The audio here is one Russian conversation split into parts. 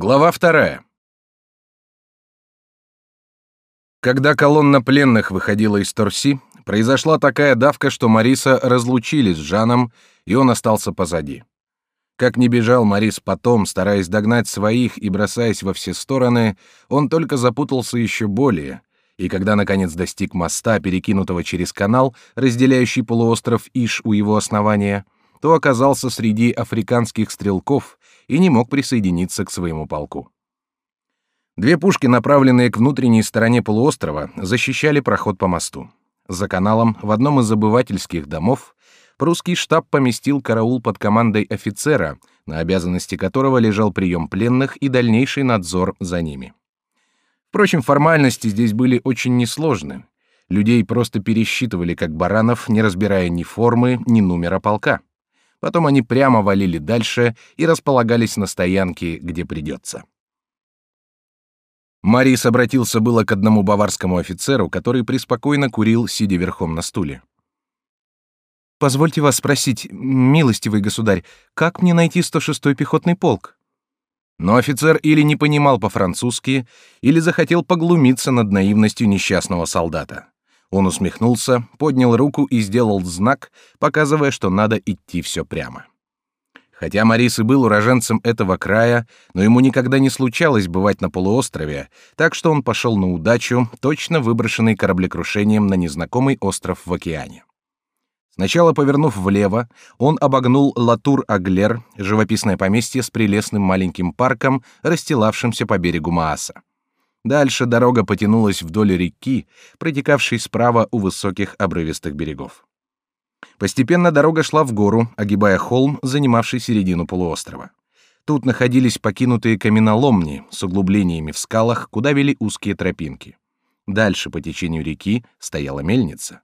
Глава вторая. Когда колонна пленных выходила из Торси, произошла такая давка, что Мариса разлучили с Жаном, и он остался позади. Как ни бежал Марис потом, стараясь догнать своих и бросаясь во все стороны, он только запутался еще более, и когда наконец достиг моста, перекинутого через канал, разделяющий полуостров Иш у его основания, то оказался среди африканских стрелков и не мог присоединиться к своему полку. Две пушки, направленные к внутренней стороне полуострова, защищали проход по мосту. За каналом, в одном из обывательских домов, прусский штаб поместил караул под командой офицера, на обязанности которого лежал прием пленных и дальнейший надзор за ними. Впрочем, формальности здесь были очень несложны. Людей просто пересчитывали как баранов, не разбирая ни формы, ни номера полка. Потом они прямо валили дальше и располагались на стоянке, где придется. Марис обратился было к одному баварскому офицеру, который преспокойно курил, сидя верхом на стуле. «Позвольте вас спросить, милостивый государь, как мне найти 106-й пехотный полк?» Но офицер или не понимал по-французски, или захотел поглумиться над наивностью несчастного солдата. Он усмехнулся, поднял руку и сделал знак, показывая, что надо идти все прямо. Хотя Марис и был уроженцем этого края, но ему никогда не случалось бывать на полуострове, так что он пошел на удачу, точно выброшенный кораблекрушением на незнакомый остров в океане. Сначала повернув влево, он обогнул Латур-Аглер, живописное поместье с прелестным маленьким парком, расстилавшимся по берегу Мааса. Дальше дорога потянулась вдоль реки, протекавшей справа у высоких обрывистых берегов. Постепенно дорога шла в гору, огибая холм, занимавший середину полуострова. Тут находились покинутые каменоломни с углублениями в скалах, куда вели узкие тропинки. Дальше по течению реки стояла мельница.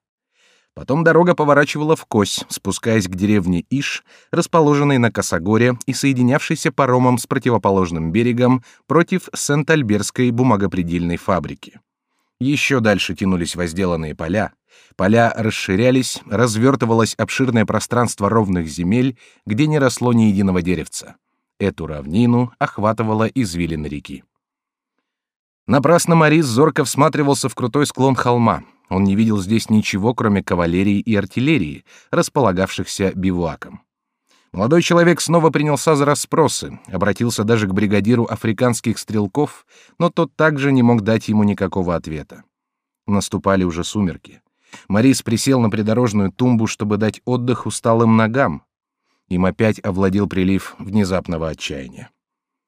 Потом дорога поворачивала в кось, спускаясь к деревне Иш, расположенной на Косогоре и соединявшейся паромом с противоположным берегом против Сент-Альберской бумагопредельной фабрики. Еще дальше тянулись возделанные поля. Поля расширялись, развертывалось обширное пространство ровных земель, где не росло ни единого деревца. Эту равнину охватывала извилина реки. Напрасно Морис зорко всматривался в крутой склон холма. Он не видел здесь ничего, кроме кавалерии и артиллерии, располагавшихся бивуаком. Молодой человек снова принялся за расспросы, обратился даже к бригадиру африканских стрелков, но тот также не мог дать ему никакого ответа. Наступали уже сумерки. Морис присел на придорожную тумбу, чтобы дать отдых усталым ногам. Им опять овладел прилив внезапного отчаяния.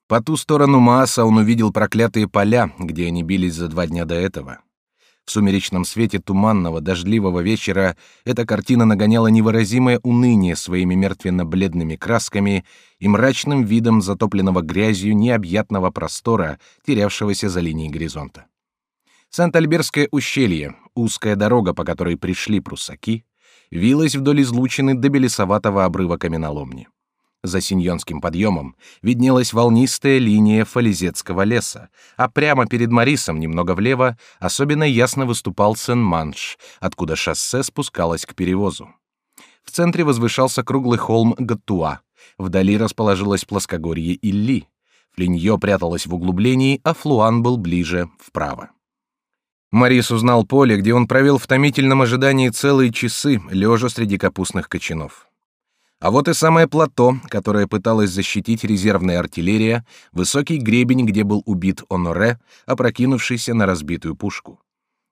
По ту сторону Мааса он увидел проклятые поля, где они бились за два дня до этого. В сумеречном свете туманного, дождливого вечера эта картина нагоняла невыразимое уныние своими мертвенно-бледными красками и мрачным видом затопленного грязью необъятного простора, терявшегося за линией горизонта. Сант-Альберское ущелье, узкая дорога, по которой пришли прусаки, вилась вдоль излучины до белесоватого обрыва каменоломни. За Синьонским подъемом виднелась волнистая линия Фализетского леса, а прямо перед Марисом, немного влево, особенно ясно выступал Сен-Манш, откуда шоссе спускалось к перевозу. В центре возвышался круглый холм Гаттуа, вдали расположилось плоскогорье Илли, Флиньё пряталось в углублении, а Флуан был ближе, вправо. Марис узнал поле, где он провел в томительном ожидании целые часы, лежа среди капустных кочанов. А вот и самое плато, которое пыталась защитить резервная артиллерия, высокий гребень, где был убит Оноре, опрокинувшийся на разбитую пушку.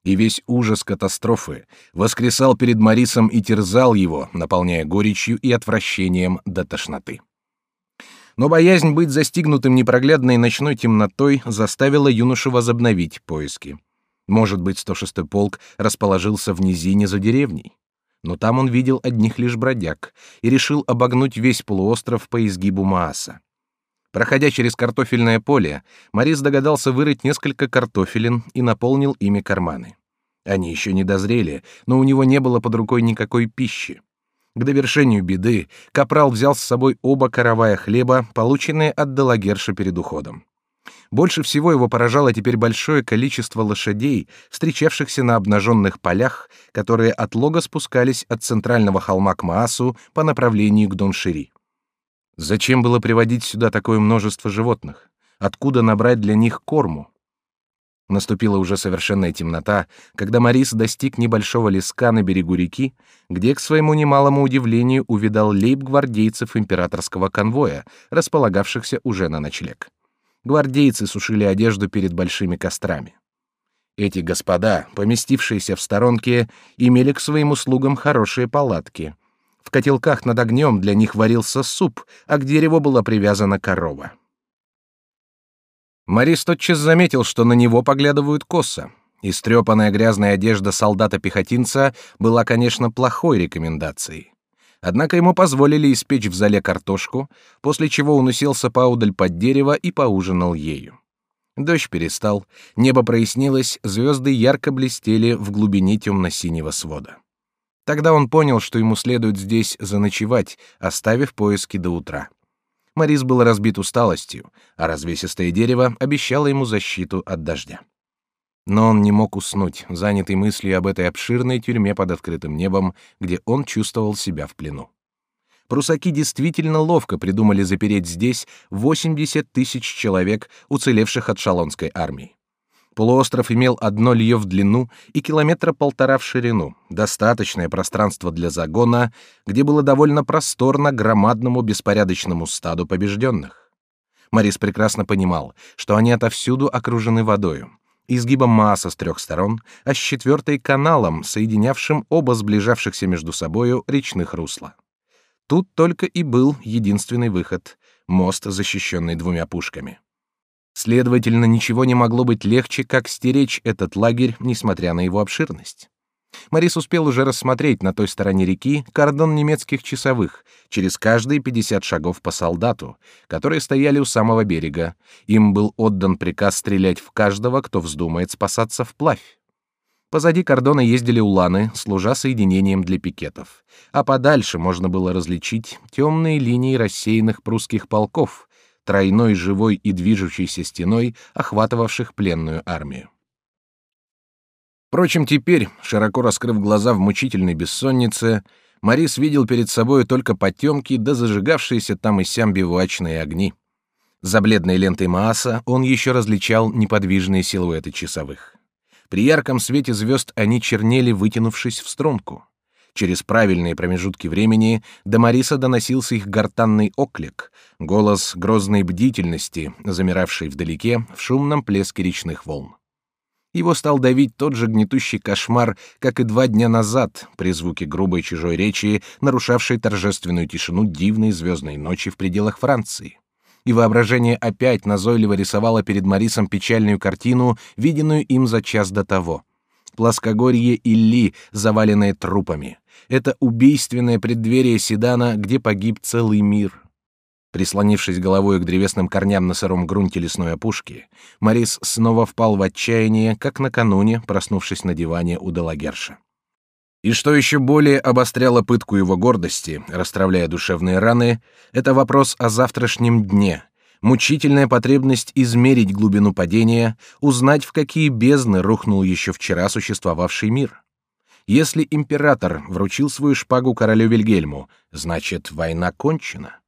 И весь ужас катастрофы воскресал перед Марисом и терзал его, наполняя горечью и отвращением до тошноты. Но боязнь быть застигнутым непроглядной ночной темнотой заставила юношу возобновить поиски. Может быть, 106-й полк расположился в низине за деревней но там он видел одних лишь бродяг и решил обогнуть весь полуостров по изгибу Мааса. Проходя через картофельное поле, Морис догадался вырыть несколько картофелин и наполнил ими карманы. Они еще не дозрели, но у него не было под рукой никакой пищи. К довершению беды капрал взял с собой оба каравая хлеба, полученные от Делагерша перед уходом. Больше всего его поражало теперь большое количество лошадей, встречавшихся на обнаженных полях, которые от лога спускались от центрального холма к Маасу по направлению к Доншири. Зачем было приводить сюда такое множество животных? Откуда набрать для них корму? Наступила уже совершенная темнота, когда Морис достиг небольшого леска на берегу реки, где, к своему немалому удивлению, увидал лейб-гвардейцев императорского конвоя, располагавшихся уже на ночлег. Гвардейцы сушили одежду перед большими кострами. Эти господа, поместившиеся в сторонке, имели к своим услугам хорошие палатки. В котелках над огнем для них варился суп, а к дереву была привязана корова. Морис тотчас заметил, что на него поглядывают косо. Истрепанная грязная одежда солдата-пехотинца была, конечно, плохой рекомендацией. Однако ему позволили испечь в зале картошку, после чего он уселся поудаль под дерево и поужинал ею. Дождь перестал, небо прояснилось, звезды ярко блестели в глубине темно-синего свода. Тогда он понял, что ему следует здесь заночевать, оставив поиски до утра. Морис был разбит усталостью, а развесистое дерево обещало ему защиту от дождя. Но он не мог уснуть, занятый мыслью об этой обширной тюрьме под открытым небом, где он чувствовал себя в плену. Прусаки действительно ловко придумали запереть здесь 80 тысяч человек, уцелевших от шалонской армии. Полуостров имел одно лье в длину и километра полтора в ширину, достаточное пространство для загона, где было довольно просторно громадному беспорядочному стаду побежденных. Морис прекрасно понимал, что они отовсюду окружены водою, изгибом Мааса с трех сторон, а с четвертой каналом, соединявшим оба сближавшихся между собою речных русла. Тут только и был единственный выход — мост, защищенный двумя пушками. Следовательно, ничего не могло быть легче, как стеречь этот лагерь, несмотря на его обширность. Морис успел уже рассмотреть на той стороне реки кордон немецких часовых, через каждые 50 шагов по солдату, которые стояли у самого берега. Им был отдан приказ стрелять в каждого, кто вздумает спасаться вплавь. Позади кордона ездили уланы, служа соединением для пикетов, а подальше можно было различить темные линии рассеянных прусских полков, тройной живой и движущейся стеной, охватывавших пленную армию. Впрочем, теперь, широко раскрыв глаза в мучительной бессоннице, Морис видел перед собой только потемки да зажигавшиеся там и сям бивуачные огни. За бледной лентой Мааса он еще различал неподвижные силуэты часовых. При ярком свете звезд они чернели, вытянувшись в струнку. Через правильные промежутки времени до Мариса доносился их гортанный оклик, голос грозной бдительности, замиравший вдалеке в шумном плеске речных волн. Его стал давить тот же гнетущий кошмар, как и два дня назад, при звуке грубой чужой речи, нарушавшей торжественную тишину дивной звездной ночи в пределах Франции. И воображение опять назойливо рисовало перед Марисом печальную картину, виденную им за час до того — плоскогорье Илли, заваленное трупами. Это убийственное преддверие Седана, где погиб целый мир. Прислонившись головой к древесным корням на сыром грунте лесной опушки, Морис снова впал в отчаяние, как накануне, проснувшись на диване у Делагерша. И что еще более обостряло пытку его гордости, расстравляя душевные раны, это вопрос о завтрашнем дне, мучительная потребность измерить глубину падения, узнать, в какие бездны рухнул еще вчера существовавший мир. Если император вручил свою шпагу королю Вильгельму, значит, война кончена.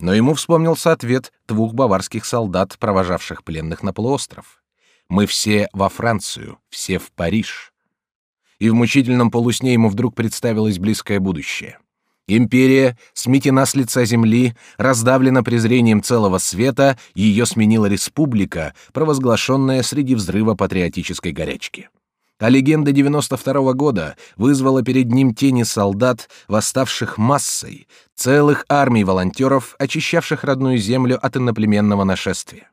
Но ему вспомнился ответ двух баварских солдат, провожавших пленных на полуостров. «Мы все во Францию, все в Париж». И в мучительном полусне ему вдруг представилось близкое будущее. Империя сметена с лица земли, раздавлена презрением целого света, ее сменила республика, провозглашенная среди взрыва патриотической горячки. А легенда 92 -го года вызвала перед ним тени солдат, восставших массой, целых армий волонтеров, очищавших родную землю от иноплеменного нашествия.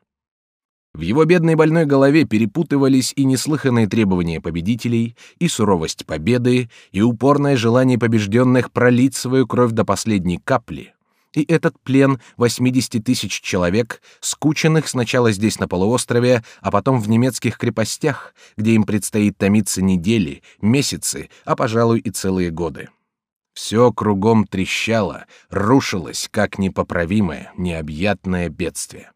В его бедной больной голове перепутывались и неслыханные требования победителей, и суровость победы, и упорное желание побежденных пролить свою кровь до последней капли. И этот плен 80 тысяч человек, скученных сначала здесь на полуострове, а потом в немецких крепостях, где им предстоит томиться недели, месяцы, а, пожалуй, и целые годы. Все кругом трещало, рушилось, как непоправимое, необъятное бедствие.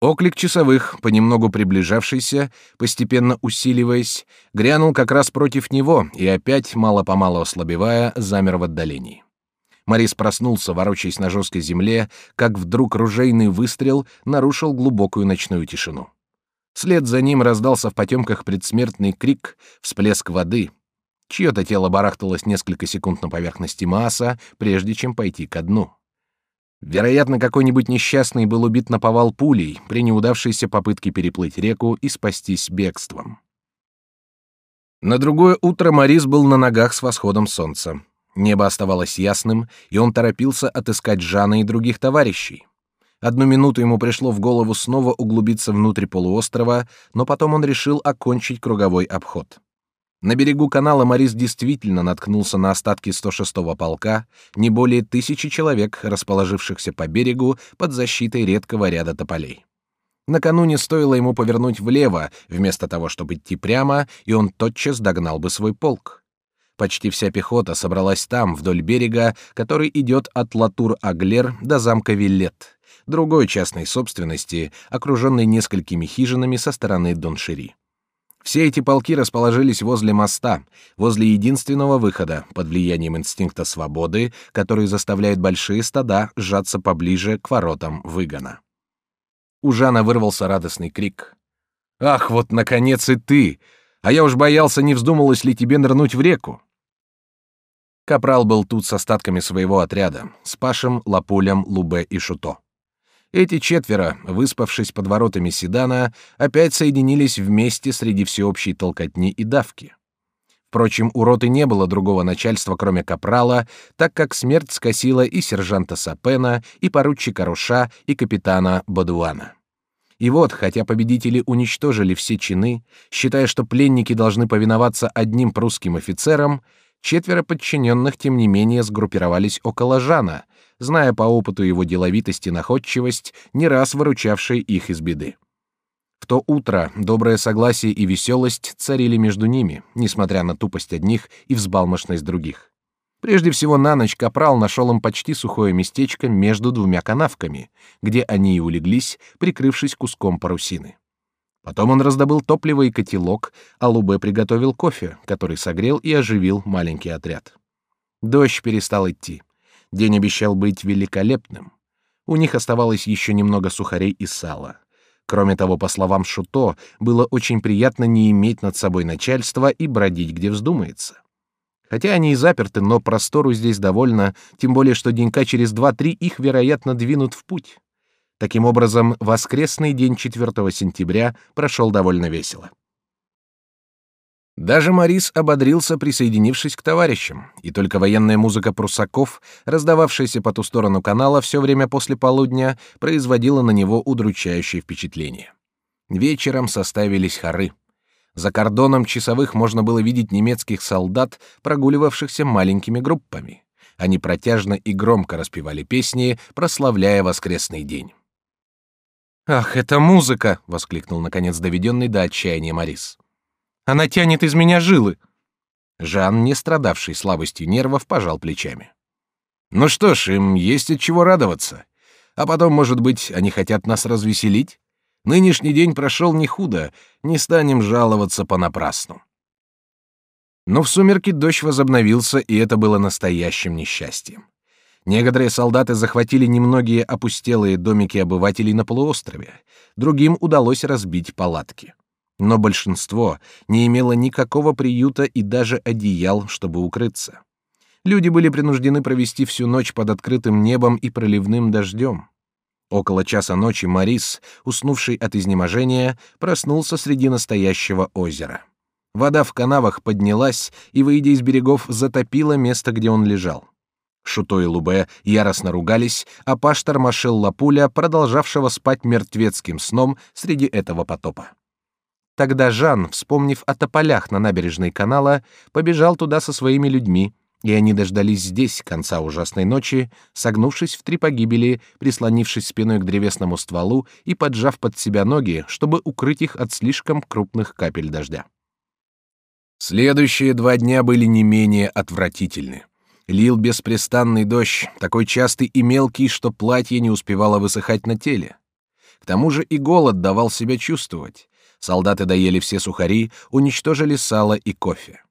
Оклик часовых, понемногу приближавшийся, постепенно усиливаясь, грянул как раз против него и опять, мало-помалу ослабевая, замер в отдалении. Морис проснулся, ворочаясь на жесткой земле, как вдруг ружейный выстрел нарушил глубокую ночную тишину. Вслед за ним раздался в потемках предсмертный крик, всплеск воды. Чье-то тело барахталось несколько секунд на поверхности Мааса, прежде чем пойти ко дну. Вероятно, какой-нибудь несчастный был убит на повал пулей при неудавшейся попытке переплыть реку и спастись бегством. На другое утро Морис был на ногах с восходом солнца. Небо оставалось ясным, и он торопился отыскать Жана и других товарищей. Одну минуту ему пришло в голову снова углубиться внутрь полуострова, но потом он решил окончить круговой обход. На берегу канала Морис действительно наткнулся на остатки 106-го полка, не более тысячи человек, расположившихся по берегу под защитой редкого ряда тополей. Накануне стоило ему повернуть влево, вместо того, чтобы идти прямо, и он тотчас догнал бы свой полк. Почти вся пехота собралась там, вдоль берега, который идет от Латур-Аглер до замка Виллет, другой частной собственности, окруженной несколькими хижинами со стороны Доншери. Все эти полки расположились возле моста, возле единственного выхода, под влиянием инстинкта свободы, который заставляет большие стада сжаться поближе к воротам выгона. У Жана вырвался радостный крик. «Ах, вот, наконец, и ты! А я уж боялся, не вздумалось ли тебе нырнуть в реку!» Капрал был тут с остатками своего отряда, с Пашем, Лапулем, Лубе и Шуто. Эти четверо, выспавшись под воротами Седана, опять соединились вместе среди всеобщей толкотни и давки. Впрочем, у роты не было другого начальства, кроме капрала, так как смерть скосила и сержанта Сапена, и поручика Руша, и капитана Бадуана. И вот, хотя победители уничтожили все чины, считая, что пленники должны повиноваться одним прусским офицерам, четверо подчиненных, тем не менее, сгруппировались около Жана, зная по опыту его деловитость и находчивость, не раз выручавшие их из беды. В то утро доброе согласие и веселость царили между ними, несмотря на тупость одних и взбалмошность других. Прежде всего на ночь капрал нашел им почти сухое местечко между двумя канавками, где они и улеглись, прикрывшись куском парусины. Потом он раздобыл топливо и котелок, а Лубе приготовил кофе, который согрел и оживил маленький отряд. Дождь перестал идти. День обещал быть великолепным. У них оставалось еще немного сухарей и сала. Кроме того, по словам Шуто, было очень приятно не иметь над собой начальства и бродить, где вздумается. Хотя они и заперты, но простору здесь довольно, тем более что денька через два-три их, вероятно, двинут в путь. Таким образом, воскресный день 4 сентября прошел довольно весело. Даже Морис ободрился, присоединившись к товарищам, и только военная музыка прусаков, раздававшаяся по ту сторону канала все время после полудня, производила на него удручающее впечатление. Вечером составились хоры. За кордоном часовых можно было видеть немецких солдат, прогуливавшихся маленькими группами. Они протяжно и громко распевали песни, прославляя воскресный день. «Ах, это музыка!» — воскликнул, наконец, доведенный до отчаяния Морис. Она тянет из меня жилы. Жан, не страдавший слабостью нервов, пожал плечами. Ну что ж, им есть от чего радоваться. А потом, может быть, они хотят нас развеселить? Нынешний день прошел не худо, не станем жаловаться понапрасну. Но в сумерки дождь возобновился, и это было настоящим несчастьем. Некоторые солдаты захватили немногие опустелые домики обывателей на полуострове, другим удалось разбить палатки но большинство не имело никакого приюта и даже одеял, чтобы укрыться. Люди были принуждены провести всю ночь под открытым небом и проливным дождем. Около часа ночи Марис, уснувший от изнеможения, проснулся среди настоящего озера. Вода в канавах поднялась и, выйдя из берегов, затопила место, где он лежал. Шуто и Лубе яростно ругались, а Паш тормошил Лапуля, продолжавшего спать мертвецким сном среди этого потопа. Тогда Жан, вспомнив о тополях на набережной канала, побежал туда со своими людьми, и они дождались здесь конца ужасной ночи, согнувшись в три погибели, прислонившись спиной к древесному стволу и поджав под себя ноги, чтобы укрыть их от слишком крупных капель дождя. Следующие два дня были не менее отвратительны. Лил беспрестанный дождь, такой частый и мелкий, что платье не успевало высыхать на теле. К тому же и голод давал себя чувствовать. Солдаты доели все сухари, уничтожили сало и кофе.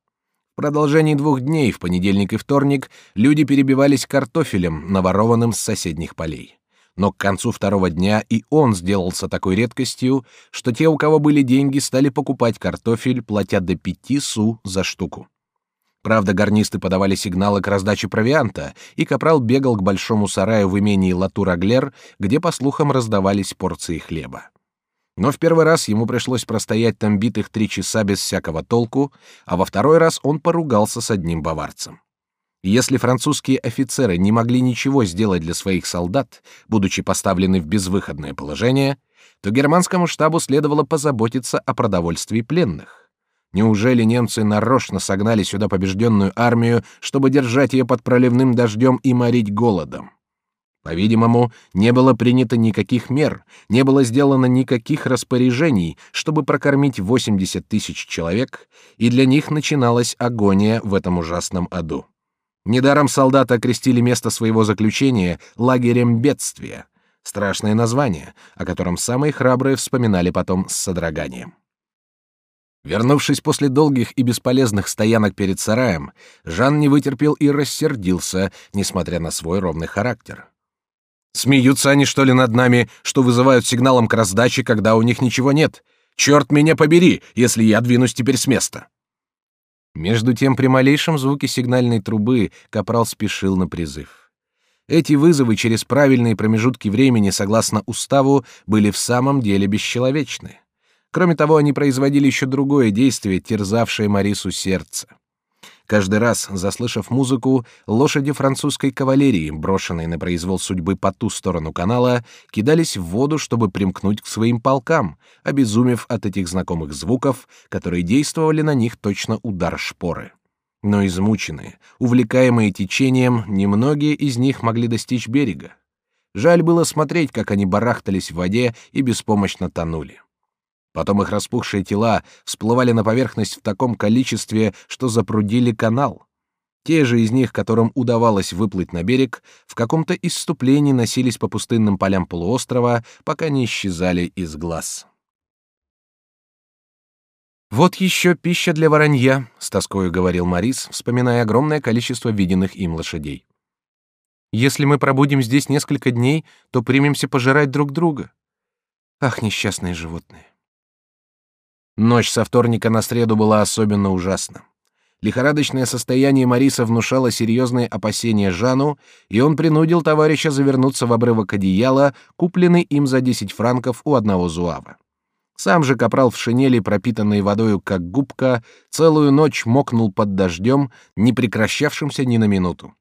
продолжении двух дней, в понедельник и вторник, люди перебивались картофелем, наворованным с соседних полей. Но к концу второго дня и он сделался такой редкостью, что те, у кого были деньги, стали покупать картофель, платя до пяти су за штуку. Правда, гарнисты подавали сигналы к раздаче провианта, и капрал бегал к большому сараю в имении Латур-Аглер, где, по слухам, раздавались порции хлеба. Но в первый раз ему пришлось простоять там битых три часа без всякого толку, а во второй раз он поругался с одним баварцем. Если французские офицеры не могли ничего сделать для своих солдат, будучи поставлены в безвыходное положение, то германскому штабу следовало позаботиться о продовольствии пленных. Неужели немцы нарочно согнали сюда побежденную армию, чтобы держать ее под проливным дождем и морить голодом? По-видимому, не было принято никаких мер, не было сделано никаких распоряжений, чтобы прокормить 80 тысяч человек, и для них начиналась агония в этом ужасном аду. Недаром солдаты окрестили место своего заключения лагерем бедствия. Страшное название, о котором самые храбрые вспоминали потом с содроганием. Вернувшись после долгих и бесполезных стоянок перед сараем, Жан не вытерпел и рассердился, несмотря на свой ровный характер. Смеются они что ли над нами, что вызывают сигналом к раздаче, когда у них ничего нет? Черт меня побери, если я двинусь теперь с места. Между тем, при малейшем звуке сигнальной трубы капрал спешил на призыв. Эти вызовы через правильные промежутки времени, согласно уставу, были в самом деле бесчеловечны. Кроме того, они производили еще другое действие, терзавшее Марису сердце. Каждый раз, заслышав музыку, лошади французской кавалерии, брошенные на произвол судьбы по ту сторону канала, кидались в воду, чтобы примкнуть к своим полкам, обезумев от этих знакомых звуков, которые действовали на них точно удар шпоры. Но измученные, увлекаемые течением, немногие из них могли достичь берега. Жаль было смотреть, как они барахтались в воде и беспомощно тонули. Потом их распухшие тела всплывали на поверхность в таком количестве, что запрудили канал. Те же из них, которым удавалось выплыть на берег, в каком-то исступлении носились по пустынным полям полуострова, пока не исчезали из глаз. «Вот еще пища для воронья», — с тоскою говорил Морис, вспоминая огромное количество виденных им лошадей. «Если мы пробудем здесь несколько дней, то примемся пожирать друг друга. Ах, несчастные животные!» Ночь со вторника на среду была особенно ужасна. Лихорадочное состояние Мариса внушало серьезные опасения Жану, и он принудил товарища завернуться в обрывок одеяла, купленный им за 10 франков у одного зуава. Сам же капрал в шинели, пропитанной водою как губка, целую ночь мокнул под дождем, не прекращавшимся ни на минуту.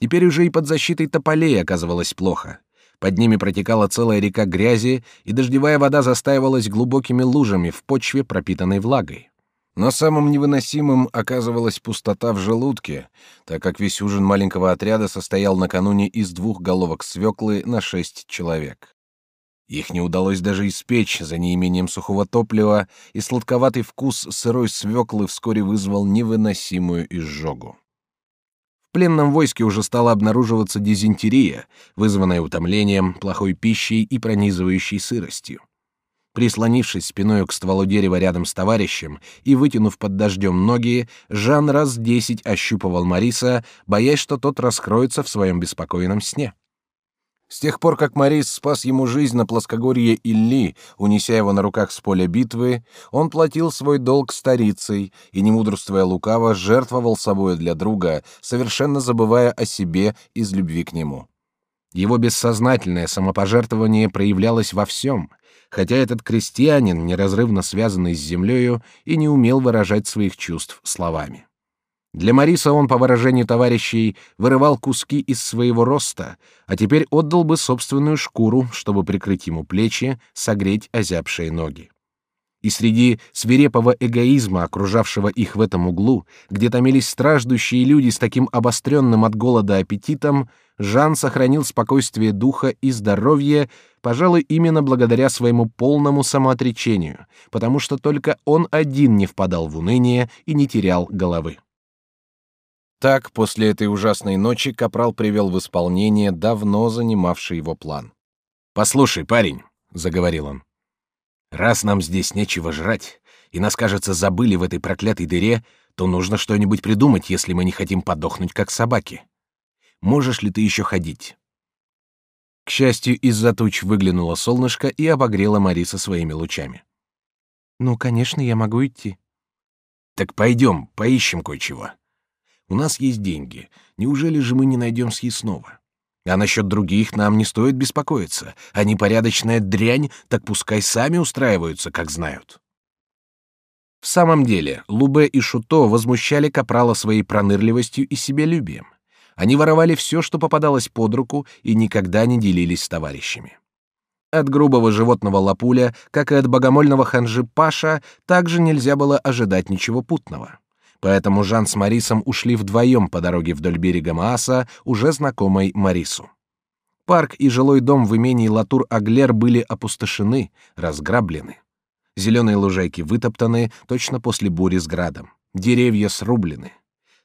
Теперь уже и под защитой тополей оказывалось плохо. Под ними протекала целая река грязи, и дождевая вода застаивалась глубокими лужами в почве, пропитанной влагой. Но самым невыносимым оказывалась пустота в желудке, так как весь ужин маленького отряда состоял накануне из двух головок свеклы на шесть человек. Их не удалось даже испечь за неимением сухого топлива, и сладковатый вкус сырой свеклы вскоре вызвал невыносимую изжогу пленном войске уже стала обнаруживаться дизентерия, вызванная утомлением, плохой пищей и пронизывающей сыростью. Прислонившись спиной к стволу дерева рядом с товарищем и вытянув под дождем ноги, Жан раз десять ощупывал Мариса, боясь, что тот раскроется в своем беспокойном сне. С тех пор, как Морис спас ему жизнь на плоскогорье Илли, унеся его на руках с поля битвы, он платил свой долг старицей и, не мудрствуя лукаво, жертвовал собою для друга, совершенно забывая о себе из любви к нему. Его бессознательное самопожертвование проявлялось во всем, хотя этот крестьянин, неразрывно связанный с землею, и не умел выражать своих чувств словами. Для Мариса он, по выражению товарищей, вырывал куски из своего роста, а теперь отдал бы собственную шкуру, чтобы прикрыть ему плечи, согреть озябшие ноги. И среди свирепого эгоизма, окружавшего их в этом углу, где томились страждущие люди с таким обостренным от голода аппетитом, Жан сохранил спокойствие духа и здоровье, пожалуй, именно благодаря своему полному самоотречению, потому что только он один не впадал в уныние и не терял головы. Так, после этой ужасной ночи Капрал привел в исполнение давно занимавший его план. «Послушай, парень», — заговорил он, — «раз нам здесь нечего жрать, и нас, кажется, забыли в этой проклятой дыре, то нужно что-нибудь придумать, если мы не хотим подохнуть как собаки. Можешь ли ты еще ходить? К счастью, из-за туч выглянуло солнышко и обогрело Мариса своими лучами. Ну, конечно, я могу идти. Так пойдем, поищем кое-чего. У нас есть деньги. Неужели же мы не найдем съестного? А насчет других нам не стоит беспокоиться. Они порядочная дрянь, так пускай сами устраиваются, как знают. В самом деле, Лубе и Шуто возмущали Капрала своей пронырливостью и себялюбием. Они воровали все, что попадалось под руку, и никогда не делились с товарищами. От грубого животного Лапуля, как и от богомольного ханжи Паша, также нельзя было ожидать ничего путного. Поэтому Жан с Марисом ушли вдвоем по дороге вдоль берега Мааса, уже знакомой Марису. Парк и жилой дом в имении Латур-Аглер были опустошены, разграблены. Зеленые лужайки вытоптаны, точно после бури с градом. Деревья срублены.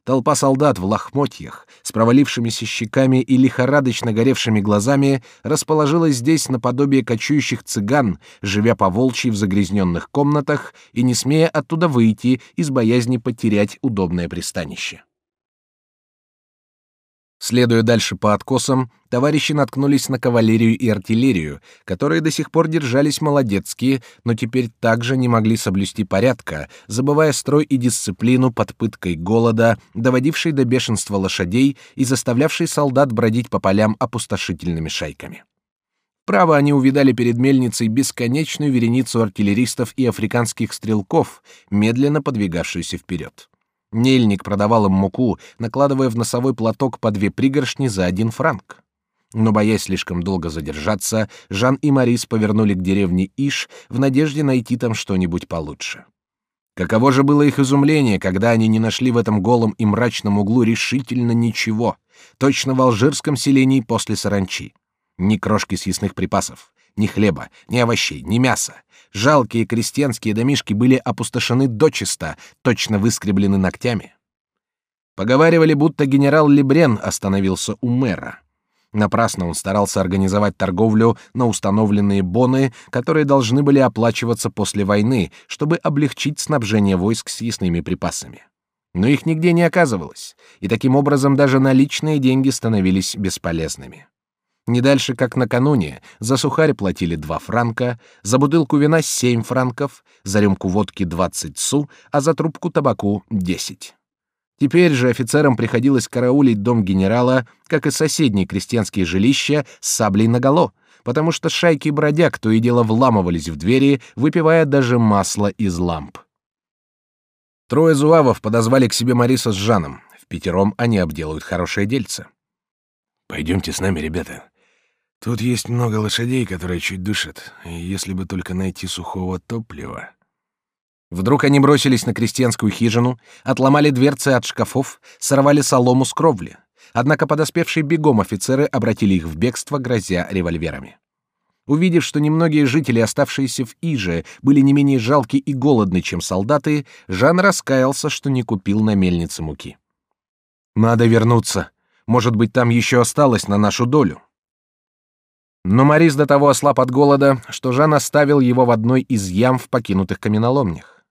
Толпа солдат в лохмотьях, с провалившимися щеками и лихорадочно горевшими глазами, расположилась здесь наподобие кочующих цыган, живя по волчьи в загрязненных комнатах и не смея оттуда выйти из боязни потерять удобное пристанище. Следуя дальше по откосам, товарищи наткнулись на кавалерию и артиллерию, которые до сих пор держались молодецкие, но теперь также не могли соблюсти порядка, забывая строй и дисциплину под пыткой голода, доводившей до бешенства лошадей и заставлявшей солдат бродить по полям опустошительными шайками. Право, они увидали перед мельницей бесконечную вереницу артиллеристов и африканских стрелков, медленно подвигавшуюся вперед. Нельник продавал им муку, накладывая в носовой платок по две пригоршни за один франк. Но, боясь слишком долго задержаться, Жан и Марис повернули к деревне Иш в надежде найти там что-нибудь получше. Каково же было их изумление, когда они не нашли в этом голом и мрачном углу решительно ничего, точно в алжирском селении после саранчи. Ни крошки съестных припасов, ни хлеба, ни овощей, ни мяса. Жалкие крестьянские домишки были опустошены дочисто, точно выскреблены ногтями. Поговаривали, будто генерал Лебрен остановился у мэра. Напрасно он старался организовать торговлю на установленные боны, которые должны были оплачиваться после войны, чтобы облегчить снабжение войск съестными припасами. Но их нигде не оказывалось, и таким образом даже наличные деньги становились бесполезными. Не дальше, как накануне, за сухарь платили 2 франка, за бутылку вина 7 франков, за рюмку водки 20 су, а за трубку табаку 10. Теперь же офицерам приходилось караулить дом генерала, как и соседние крестьянские жилища, с саблей наголо, потому что шайки бродяг то и дело вламывались в двери, выпивая даже масло из ламп. Трое зуавов подозвали к себе Мариса с Жаном. В пятером они обделают хорошее дельце. «Пойдемте с нами, ребята. Тут есть много лошадей, которые чуть дышат, и если бы только найти сухого топлива. Вдруг они бросились на крестьянскую хижину, отломали дверцы от шкафов, сорвали солому с кровли. Однако подоспевшие бегом офицеры обратили их в бегство, грозя револьверами. Увидев, что немногие жители, оставшиеся в Иже, были не менее жалки и голодны, чем солдаты, Жан раскаялся, что не купил на мельнице муки. «Надо вернуться. Может быть, там еще осталось на нашу долю». Но Морис до того ослаб от голода, что Жан оставил его в одной из ям в покинутых каменоломнях.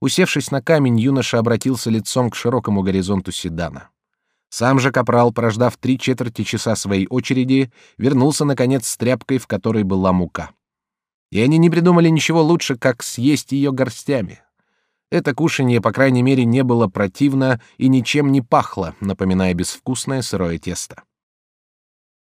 Усевшись на камень, юноша обратился лицом к широкому горизонту Седана. Сам же капрал, прождав три четверти часа своей очереди, вернулся наконец с тряпкой, в которой была мука. И они не придумали ничего лучше, как съесть ее горстями. Это кушанье, по крайней мере, не было противно и ничем не пахло, напоминая безвкусное сырое тесто.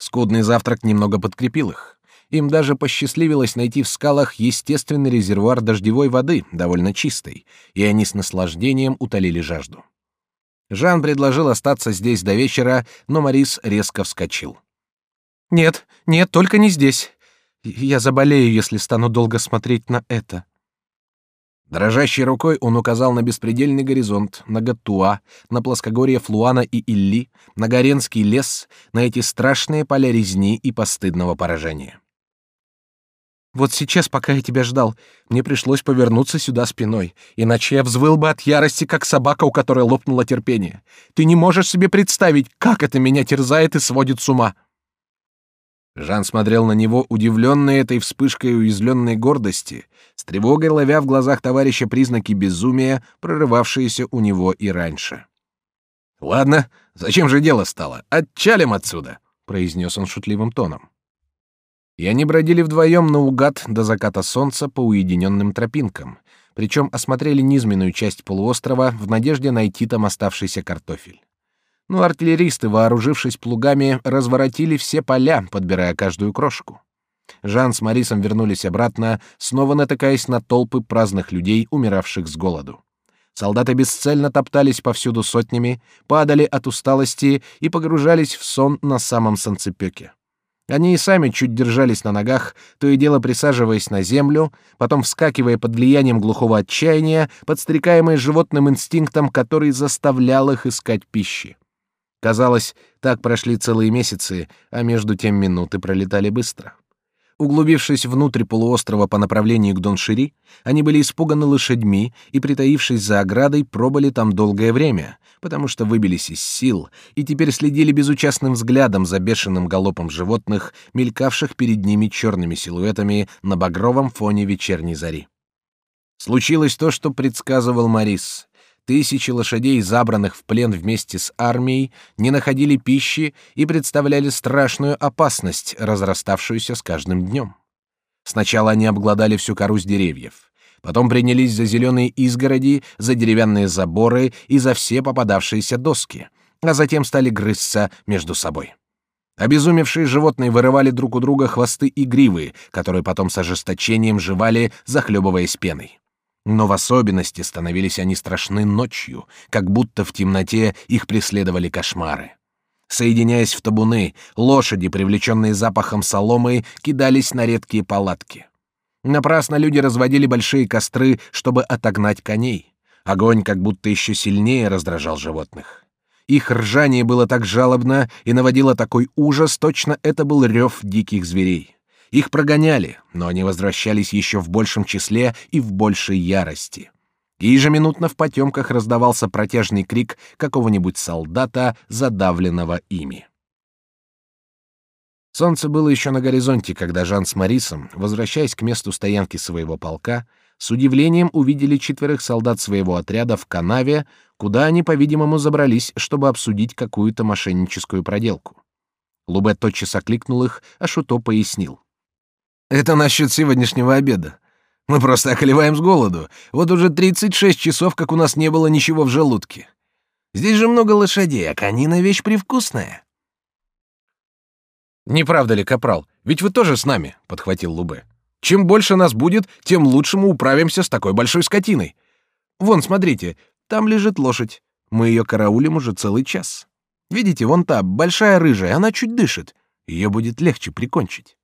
Скудный завтрак немного подкрепил их. Им даже посчастливилось найти в скалах естественный резервуар дождевой воды, довольно чистый, и они с наслаждением утолили жажду. Жан предложил остаться здесь до вечера, но Морис резко вскочил. «Нет, нет, только не здесь. Я заболею, если стану долго смотреть на это. Дрожащей рукой он указал на беспредельный горизонт, на Гаттуа, на плоскогорье Флуана и Илли, на Горенский лес, на эти страшные поля резни и постыдного поражения. Вот сейчас, пока я тебя ждал, мне пришлось повернуться сюда спиной, иначе я взвыл бы от ярости, как собака, у которой лопнуло терпение. Ты не можешь себе представить, как это меня терзает и сводит с ума. Жан смотрел на него, удивленный этой вспышкой уязвленной гордости, с тревогой ловя в глазах товарища признаки безумия, прорывавшиеся у него и раньше. «Ладно, зачем же дело стало? Отчалим отсюда!» — произнес он шутливым тоном. И они бродили вдвоем наугад до заката солнца по уединенным тропинкам, причем осмотрели низменную часть полуострова в надежде найти там оставшийся картофель но артиллеристы, вооружившись плугами, разворотили все поля, подбирая каждую крошку. Жан с Марисом вернулись обратно, снова натыкаясь на толпы праздных людей, умиравших с голоду. Солдаты бесцельно топтались повсюду сотнями, падали от усталости и погружались в сон на самом санцепёке. Они и сами чуть держались на ногах, то и дело присаживаясь на землю, потом вскакивая под влиянием глухого отчаяния, подстрекаемые животным инстинктом, который заставлял их искать пищи. Казалось, так прошли целые месяцы, а между тем минуты пролетали быстро. Углубившись внутрь полуострова по направлению к Доншири, они были испуганы лошадьми и, притаившись за оградой, пробыли там долгое время, потому что выбились из сил и теперь следили безучастным взглядом за бешеным галопом животных, мелькавших перед ними черными силуэтами на багровом фоне вечерней зари. Случилось то, что предсказывал Марис. Тысячи лошадей, забранных в плен вместе с армией, не находили пищи и представляли страшную опасность, разраставшуюся с каждым днем. Сначала они обглодали всю кору с деревьев, потом принялись за зеленые изгороди, за деревянные заборы и за все попадавшиеся доски, а затем стали грызться между собой. Обезумевшие животные вырывали друг у друга хвосты и гривы, которые потом с ожесточением жевали, захлебываясь пеной. Но в особенности становились они страшны ночью, как будто в темноте их преследовали кошмары. Соединяясь в табуны, лошади, привлеченные запахом соломы, кидались на редкие палатки. Напрасно люди разводили большие костры, чтобы отогнать коней. Огонь как будто еще сильнее раздражал животных. Их ржание было так жалобно и наводило такой ужас, точно это был рев диких зверей. Их прогоняли, но они возвращались еще в большем числе и в большей ярости. И ежеминутно в потемках раздавался протяжный крик какого-нибудь солдата, задавленного ими. Солнце было еще на горизонте, когда Жан с Марисом, возвращаясь к месту стоянки своего полка, с удивлением увидели четверых солдат своего отряда в канаве, куда они, по-видимому, забрались, чтобы обсудить какую-то мошенническую проделку. Лубе тотчас окликнул их, а Шуто пояснил. Это насчет сегодняшнего обеда. Мы просто околеваем с голоду. Вот уже 36 часов, как у нас не было ничего в желудке. Здесь же много лошадей, а конина — вещь привкусная. «Не правда ли, капрал? Ведь вы тоже с нами», — подхватил Лубе. «Чем больше нас будет, тем лучше мы управимся с такой большой скотиной. Вон, смотрите, там лежит лошадь. Мы ее караулим уже целый час. Видите, вон та, большая рыжая, она чуть дышит. Ее будет легче прикончить»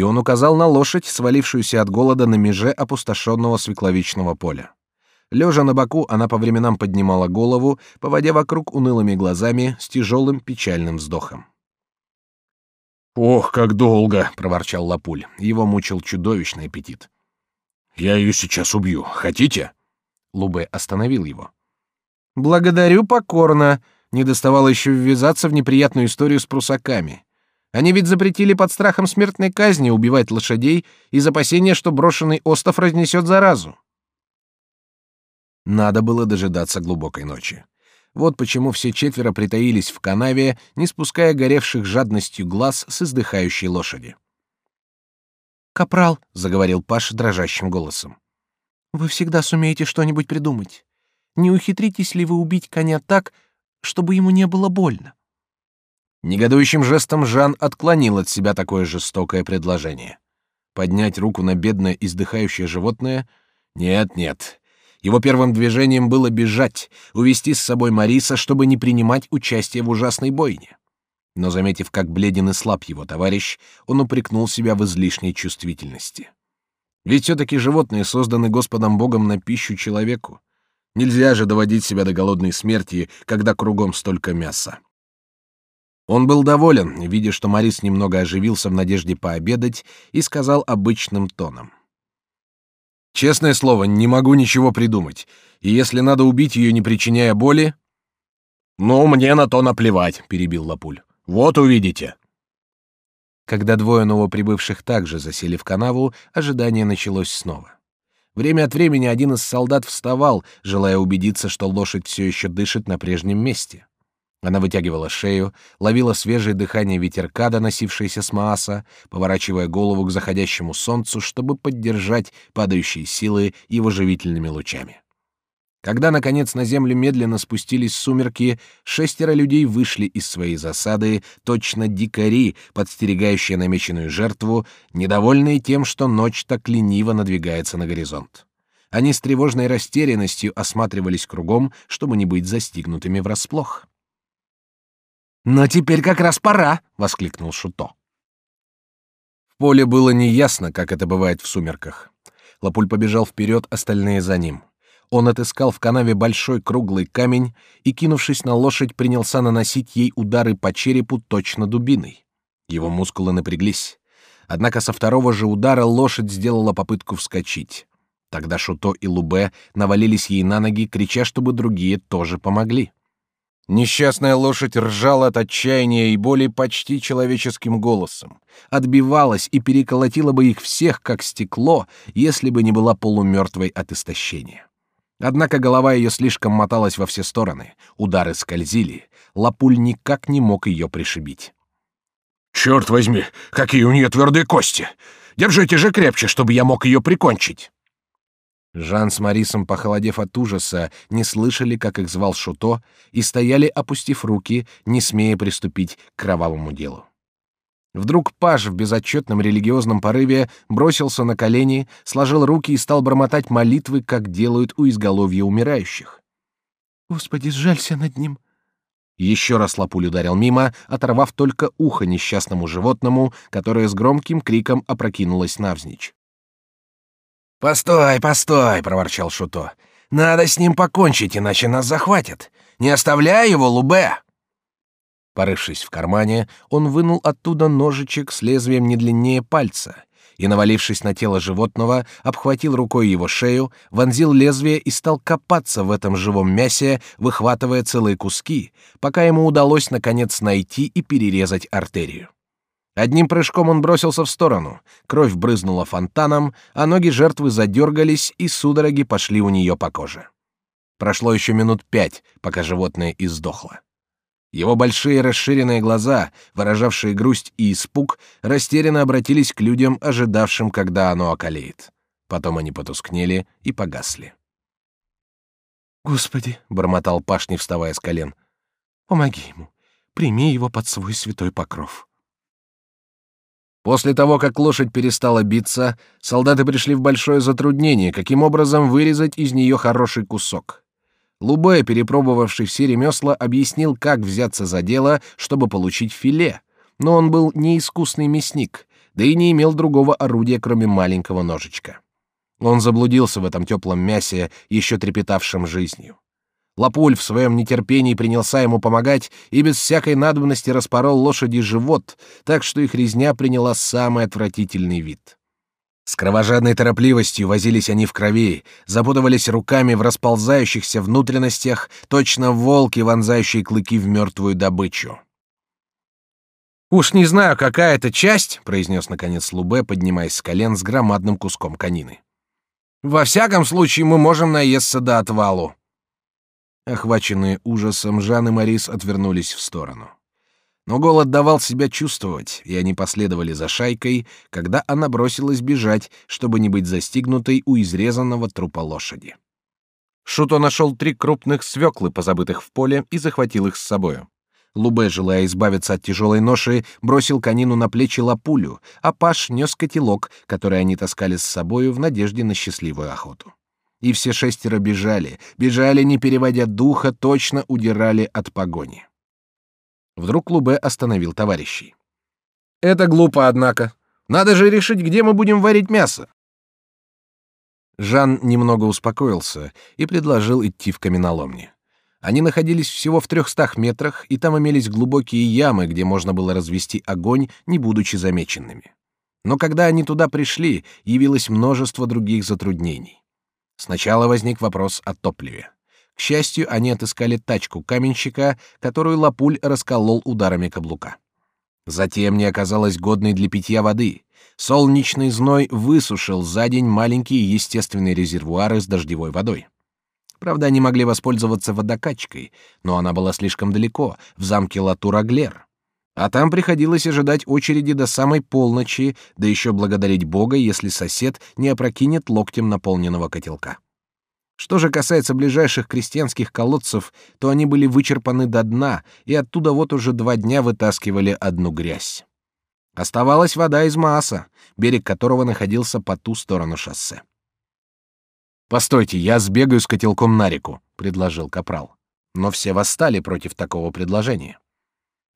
и он указал на лошадь, свалившуюся от голода на меже опустошенного свекловичного поля. Лежа на боку, она по временам поднимала голову, поводя вокруг унылыми глазами с тяжелым печальным вздохом. «Ох, как долго!» — проворчал Лапуль. Его мучил чудовищный аппетит. «Я ее сейчас убью. Хотите?» Лубе остановил его. «Благодарю покорно. Не доставало еще ввязаться в неприятную историю с прусаками. Они ведь запретили под страхом смертной казни убивать лошадей из опасения, что брошенный остов разнесет заразу. Надо было дожидаться глубокой ночи. Вот почему все четверо притаились в канаве, не спуская горевших жадностью глаз с издыхающей лошади. «Капрал», — заговорил Паш дрожащим голосом, — «вы всегда сумеете что-нибудь придумать. Не ухитритесь ли вы убить коня так, чтобы ему не было больно?» Негодующим жестом Жан отклонил от себя такое жестокое предложение. Поднять руку на бедное издыхающее животное? Нет, нет. Его первым движением было бежать, увести с собой Мариса, чтобы не принимать участие в ужасной бойне. Но заметив, как бледен и слаб его товарищ, он упрекнул себя в излишней чувствительности. Ведь все-таки животные созданы Господом Богом на пищу человеку. Нельзя же доводить себя до голодной смерти, когда кругом столько мяса. Он был доволен, видя, что Марис немного оживился в надежде пообедать, и сказал обычным тоном. «Честное слово, не могу ничего придумать. И если надо убить ее, не причиняя боли...» «Ну, мне на то наплевать», — перебил Лапуль. «Вот увидите». Когда двое новоприбывших также засели в канаву, ожидание началось снова. Время от времени один из солдат вставал, желая убедиться, что лошадь все еще дышит на прежнем месте. Она вытягивала шею, ловила свежее дыхание ветерка, доносившееся с Мааса, поворачивая голову к заходящему солнцу, чтобы поддержать падающие силы его живительными лучами. Когда, наконец, на землю медленно спустились сумерки, шестеро людей вышли из своей засады, точно дикари, подстерегающие намеченную жертву, недовольные тем, что ночь так лениво надвигается на горизонт. Они с тревожной растерянностью осматривались кругом, чтобы не быть застигнутыми врасплох. «Но теперь как раз пора!» — воскликнул Шуто. В поле было неясно, как это бывает в сумерках. Лапуль побежал вперед, остальные за ним. Он отыскал в канаве большой круглый камень и, кинувшись на лошадь, принялся наносить ей удары по черепу точно дубиной. Его мускулы напряглись. Однако со второго же удара лошадь сделала попытку вскочить. Тогда Шуто и Лубе навалились ей на ноги, крича, чтобы другие тоже помогли. Несчастная лошадь ржала от отчаяния и боли почти человеческим голосом, отбивалась и переколотила бы их всех, как стекло, если бы не была полумертвой от истощения. Однако голова ее слишком моталась во все стороны, удары скользили, Лапуль никак не мог ее пришибить. «Черт возьми, какие у нее твердые кости! Держите же крепче, чтобы я мог ее прикончить!» Жан с Марисом, похолодев от ужаса, не слышали, как их звал Шуто, и стояли, опустив руки, не смея приступить к кровавому делу. Вдруг Паш в безотчетном религиозном порыве бросился на колени, сложил руки и стал бормотать молитвы, как делают у изголовья умирающих. «Господи, сжалься над ним!» Еще раз лапуль ударил мимо, оторвав только ухо несчастному животному, которое с громким криком опрокинулось навзничь. «Постой, постой!» — проворчал Шуто. «Надо с ним покончить, иначе нас захватят. Не оставляй его, Лубе!» Порывшись в кармане, он вынул оттуда ножичек с лезвием не длиннее пальца и, навалившись на тело животного, обхватил рукой его шею, вонзил лезвие и стал копаться в этом живом мясе, выхватывая целые куски, пока ему удалось наконец найти и перерезать артерию. Одним прыжком он бросился в сторону, кровь брызнула фонтаном, а ноги жертвы задергались, и судороги пошли у нее по коже. Прошло еще минут пять, пока животное издохло. Его большие расширенные глаза, выражавшие грусть и испуг, растерянно обратились к людям, ожидавшим, когда оно околеет. Потом они потускнели и погасли. «Господи!» — бормотал Паш, не вставая с колен. «Помоги ему. Прими его под свой святой покров». После того, как лошадь перестала биться, солдаты пришли в большое затруднение, каким образом вырезать из нее хороший кусок. Лубе, перепробовавший все ремесла, объяснил, как взяться за дело, чтобы получить филе, но он был неискусный мясник, да и не имел другого орудия, кроме маленького ножичка. Он заблудился в этом теплом мясе, еще трепетавшем жизнью. Лапуль в своем нетерпении принялся ему помогать и без всякой надобности распорол лошади живот, так что их резня приняла самый отвратительный вид. С кровожадной торопливостью возились они в крови, запутывались руками в расползающихся внутренностях, точно волки, вонзающие клыки в мертвую добычу. «Уж не знаю, какая это часть», — произнес наконец Лубе, поднимаясь с колен с громадным куском конины. «Во всяком случае, мы можем наесться до отвалу». Охваченные ужасом, Жан и Марис отвернулись в сторону. Но голод давал себя чувствовать, и они последовали за шайкой, когда она бросилась бежать, чтобы не быть застигнутой у изрезанного трупа лошади. Шуто нашел три крупных свеклы, позабытых в поле, и захватил их с собою. Лубе, желая избавиться от тяжелой ноши, бросил конину на плечи лапулю, а Паш нес котелок, который они таскали с собою в надежде на счастливую охоту. И все шестеро бежали, бежали, не переводя духа, точно удирали от погони. Вдруг Лубе остановил товарищей. «Это глупо, однако. Надо же решить, где мы будем варить мясо». Жан немного успокоился и предложил идти в каменоломни. Они находились всего в трехстах метрах, и там имелись глубокие ямы, где можно было развести огонь, не будучи замеченными. Но когда они туда пришли, явилось множество других затруднений. Сначала возник вопрос о топливе. К счастью, они отыскали тачку каменщика, которую Лапуль расколол ударами каблука. Затем не оказалось годной для питья воды. Солнечный зной высушил за день маленькие естественные резервуары с дождевой водой. Правда, они могли воспользоваться водокачкой, но она была слишком далеко, в замке Латураглер. А там приходилось ожидать очереди до самой полночи, да еще благодарить Бога, если сосед не опрокинет локтем наполненного котелка. Что же касается ближайших крестьянских колодцев, то они были вычерпаны до дна, и оттуда вот уже два дня вытаскивали одну грязь. Оставалась вода из Мааса, берег которого находился по ту сторону шоссе. «Постойте, я сбегаю с котелком на реку», — предложил Капрал. Но все восстали против такого предложения.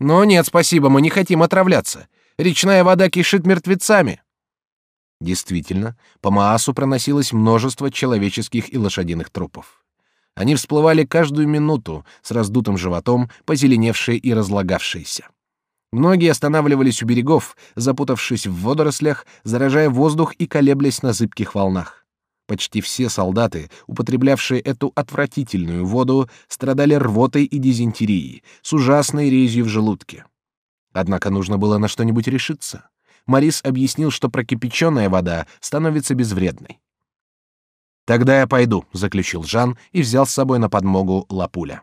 «Но нет, спасибо, мы не хотим отравляться. Речная вода кишит мертвецами». Действительно, по Маасу проносилось множество человеческих и лошадиных трупов. Они всплывали каждую минуту с раздутым животом, позеленевшие и разлагавшиеся. Многие останавливались у берегов, запутавшись в водорослях, заражая воздух и колеблясь на зыбких волнах. Почти все солдаты, употреблявшие эту отвратительную воду, страдали рвотой и дизентерией, с ужасной резью в желудке. Однако нужно было на что-нибудь решиться. Морис объяснил, что прокипяченная вода становится безвредной. «Тогда я пойду», — заключил Жан и взял с собой на подмогу Лапуля.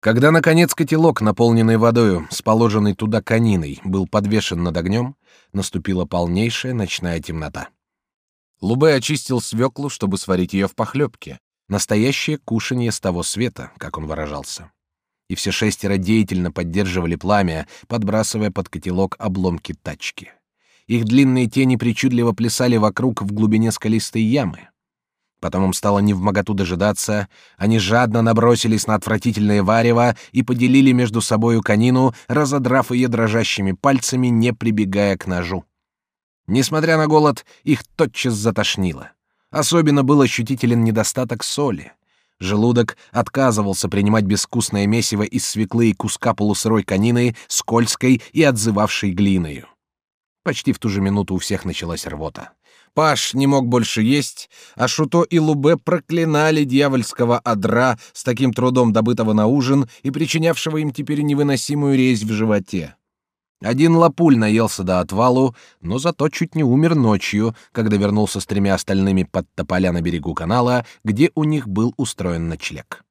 Когда, наконец, котелок, наполненный водою, с положенной туда кониной, был подвешен над огнем, наступила полнейшая ночная темнота. Лубе очистил свеклу, чтобы сварить ее в похлебке, настоящее кушанье с того света, как он выражался и все шестеро деятельно поддерживали пламя, подбрасывая под котелок обломки тачки. Их длинные тени причудливо плясали вокруг в глубине скалистой ямы. Потом им стало невмоготу дожидаться, они жадно набросились на отвратительное варево и поделили между собою конину, разодрав ее дрожащими пальцами, не прибегая к ножу. Несмотря на голод, их тотчас затошнило. Особенно был ощутителен недостаток соли. Желудок отказывался принимать безвкусное месиво из свеклы и куска полусырой конины, скользкой и отзывавшей глиною. Почти в ту же минуту у всех началась рвота. Паш не мог больше есть, а Шуто и Лубе проклинали дьявольского адра с таким трудом добытого на ужин и причинявшего им теперь невыносимую резь в животе. Один лапуль наелся до отвалу, но зато чуть не умер ночью, когда вернулся с тремя остальными под тополя на берегу канала, где у них был устроен ночлег.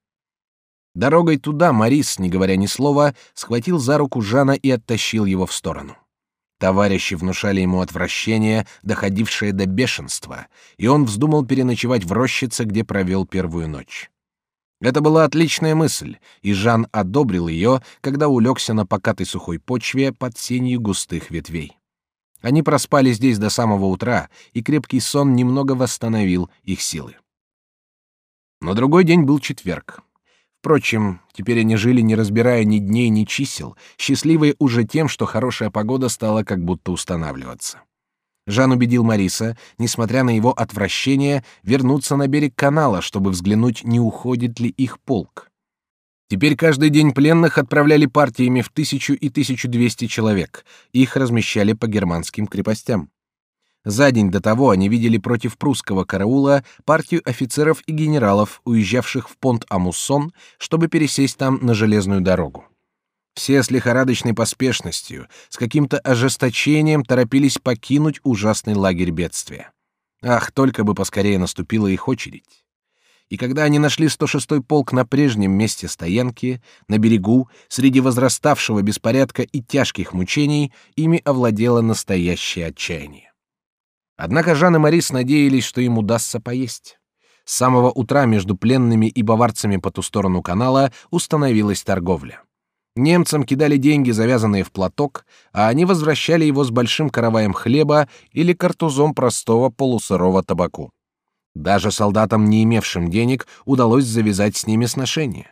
Дорогой туда Марис, не говоря ни слова, схватил за руку Жана и оттащил его в сторону. Товарищи внушали ему отвращение, доходившее до бешенства, и он вздумал переночевать в рощице, где провел первую ночь. Это была отличная мысль, и Жан одобрил ее, когда улегся на покатой сухой почве под сенью густых ветвей. Они проспали здесь до самого утра, и крепкий сон немного восстановил их силы. Но другой день был четверг. Впрочем, теперь они жили, не разбирая ни дней, ни чисел, счастливые уже тем, что хорошая погода стала как будто устанавливаться. Жан убедил Мариса, несмотря на его отвращение, вернуться на берег канала, чтобы взглянуть, не уходит ли их полк. Теперь каждый день пленных отправляли партиями в тысячу и тысячу двести человек. Их размещали по германским крепостям. За день до того они видели против прусского караула партию офицеров и генералов, уезжавших в Понт-Амуссон, чтобы пересесть там на железную дорогу. Все с лихорадочной поспешностью, с каким-то ожесточением торопились покинуть ужасный лагерь бедствия. Ах, только бы поскорее наступила их очередь. И когда они нашли 106-й полк на прежнем месте стоянки, на берегу, среди возраставшего беспорядка и тяжких мучений, ими овладело настоящее отчаяние. Однако Жан и Марис надеялись, что им удастся поесть. С самого утра между пленными и баварцами по ту сторону канала установилась торговля. Немцам кидали деньги, завязанные в платок, а они возвращали его с большим караваем хлеба или картузом простого полусырого табаку. Даже солдатам, не имевшим денег, удалось завязать с ними сношения.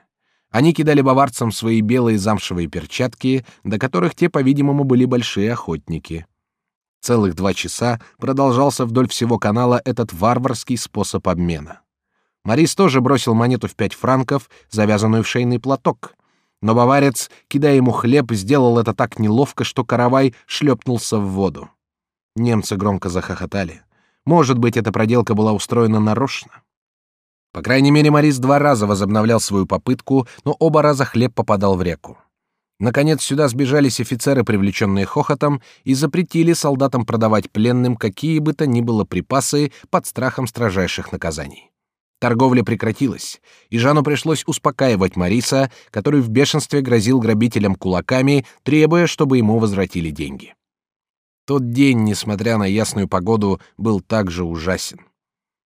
Они кидали баварцам свои белые замшевые перчатки, до которых те, по-видимому, были большие охотники. Целых два часа продолжался вдоль всего канала этот варварский способ обмена. Морис тоже бросил монету в пять франков, завязанную в шейный платок — но баварец, кидая ему хлеб, сделал это так неловко, что каравай шлепнулся в воду. Немцы громко захохотали. Может быть, эта проделка была устроена нарочно. По крайней мере, Морис два раза возобновлял свою попытку, но оба раза хлеб попадал в реку. Наконец сюда сбежались офицеры, привлеченные хохотом, и запретили солдатам продавать пленным какие бы то ни было припасы под страхом строжайших наказаний. Торговля прекратилась, и Жану пришлось успокаивать Мариса, который в бешенстве грозил грабителям кулаками, требуя, чтобы ему возвратили деньги. Тот день, несмотря на ясную погоду, был также ужасен.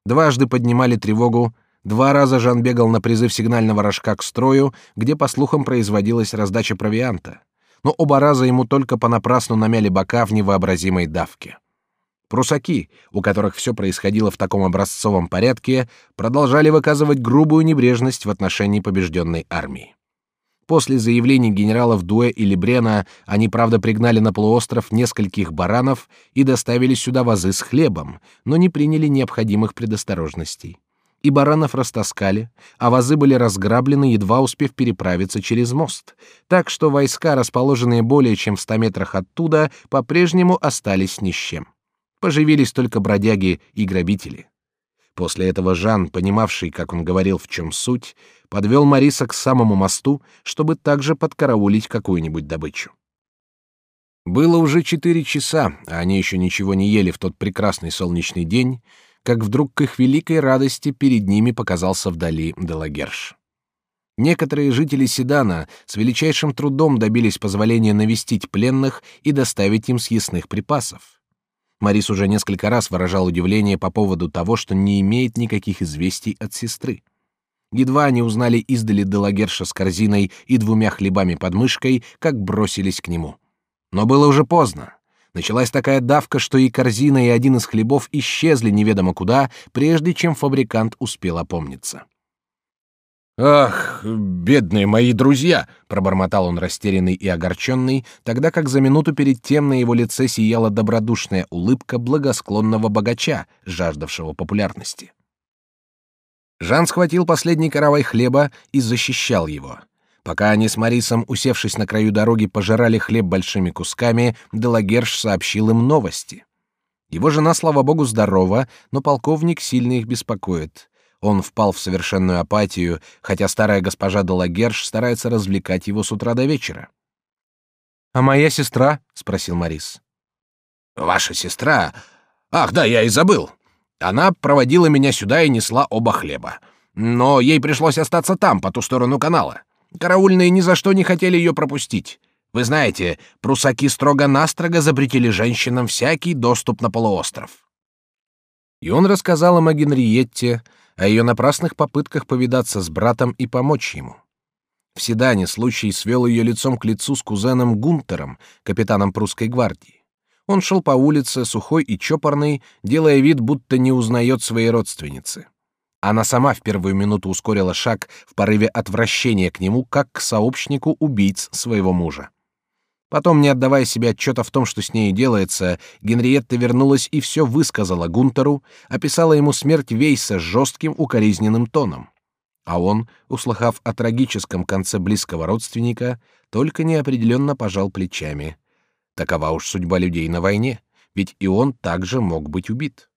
Дважды поднимали тревогу, Два раза Жан бегал на призыв сигнального рожка к строю, где, по слухам, производилась раздача провианта. Но оба раза ему только понапрасну намяли бока в невообразимой давке. Прусаки, у которых все происходило в таком образцовом порядке, продолжали выказывать грубую небрежность в отношении побежденной армии. После заявлений генералов Дуэ и Лебрена они, правда, пригнали на полуостров нескольких баранов и доставили сюда вазы с хлебом, но не приняли необходимых предосторожностей и баранов растаскали, а вазы были разграблены, едва успев переправиться через мост, так что войска, расположенные более чем в ста метрах оттуда, по-прежнему остались ни с чем. Поживились только бродяги и грабители. После этого Жан, понимавший, как он говорил, в чем суть, подвел Мариса к самому мосту, чтобы также подкараулить какую-нибудь добычу. Было уже четыре часа, а они еще ничего не ели в тот прекрасный солнечный день, как вдруг к их великой радости перед ними показался вдали Делагерш. Некоторые жители Седана с величайшим трудом добились позволения навестить пленных и доставить им съестных припасов. Марис уже несколько раз выражал удивление по поводу того, что не имеет никаких известий от сестры. Едва они узнали издали Делагерша с корзиной и двумя хлебами под мышкой, как бросились к нему. Но было уже поздно. Началась такая давка, что и корзина, и один из хлебов исчезли неведомо куда, прежде чем фабрикант успел опомниться. «Ах, бедные мои друзья!» — пробормотал он растерянный и огорченный, тогда как за минуту перед тем на его лице сияла добродушная улыбка благосклонного богача, жаждавшего популярности. Жан схватил последний каравай хлеба и защищал его. Пока они с Марисом, усевшись на краю дороги, пожирали хлеб большими кусками, Делагерш сообщил им новости. Его жена, слава богу, здорова, но полковник сильно их беспокоит. Он впал в совершенную апатию, хотя старая госпожа Делагерш старается развлекать его с утра до вечера. «А моя сестра?» — спросил Марис. «Ваша сестра? Ах, да, я и забыл. Она проводила меня сюда и несла оба хлеба. Но ей пришлось остаться там, по ту сторону канала. Караульные ни за что не хотели ее пропустить. Вы знаете, прусаки строго-настрого запретили женщинам всякий доступ на полуостров. И он рассказал им о Генриетте, о ее напрасных попытках повидаться с братом и помочь ему. В Седане случай свел ее лицом к лицу с кузеном Гунтером, капитаном прусской гвардии. Он шел по улице, сухой и чопорный, делая вид, будто не узнает своей родственницы. Она сама в первую минуту ускорила шаг в порыве отвращения к нему, как к сообщнику убийц своего мужа. Потом, не отдавая себе отчета в том, что с ней делается, Генриетта вернулась и все высказала Гунтеру, описала ему смерть Вейса жестким укоризненным тоном. А он, услыхав о трагическом конце близкого родственника, только неопределенно пожал плечами. Такова уж судьба людей на войне, ведь и он также мог быть убит.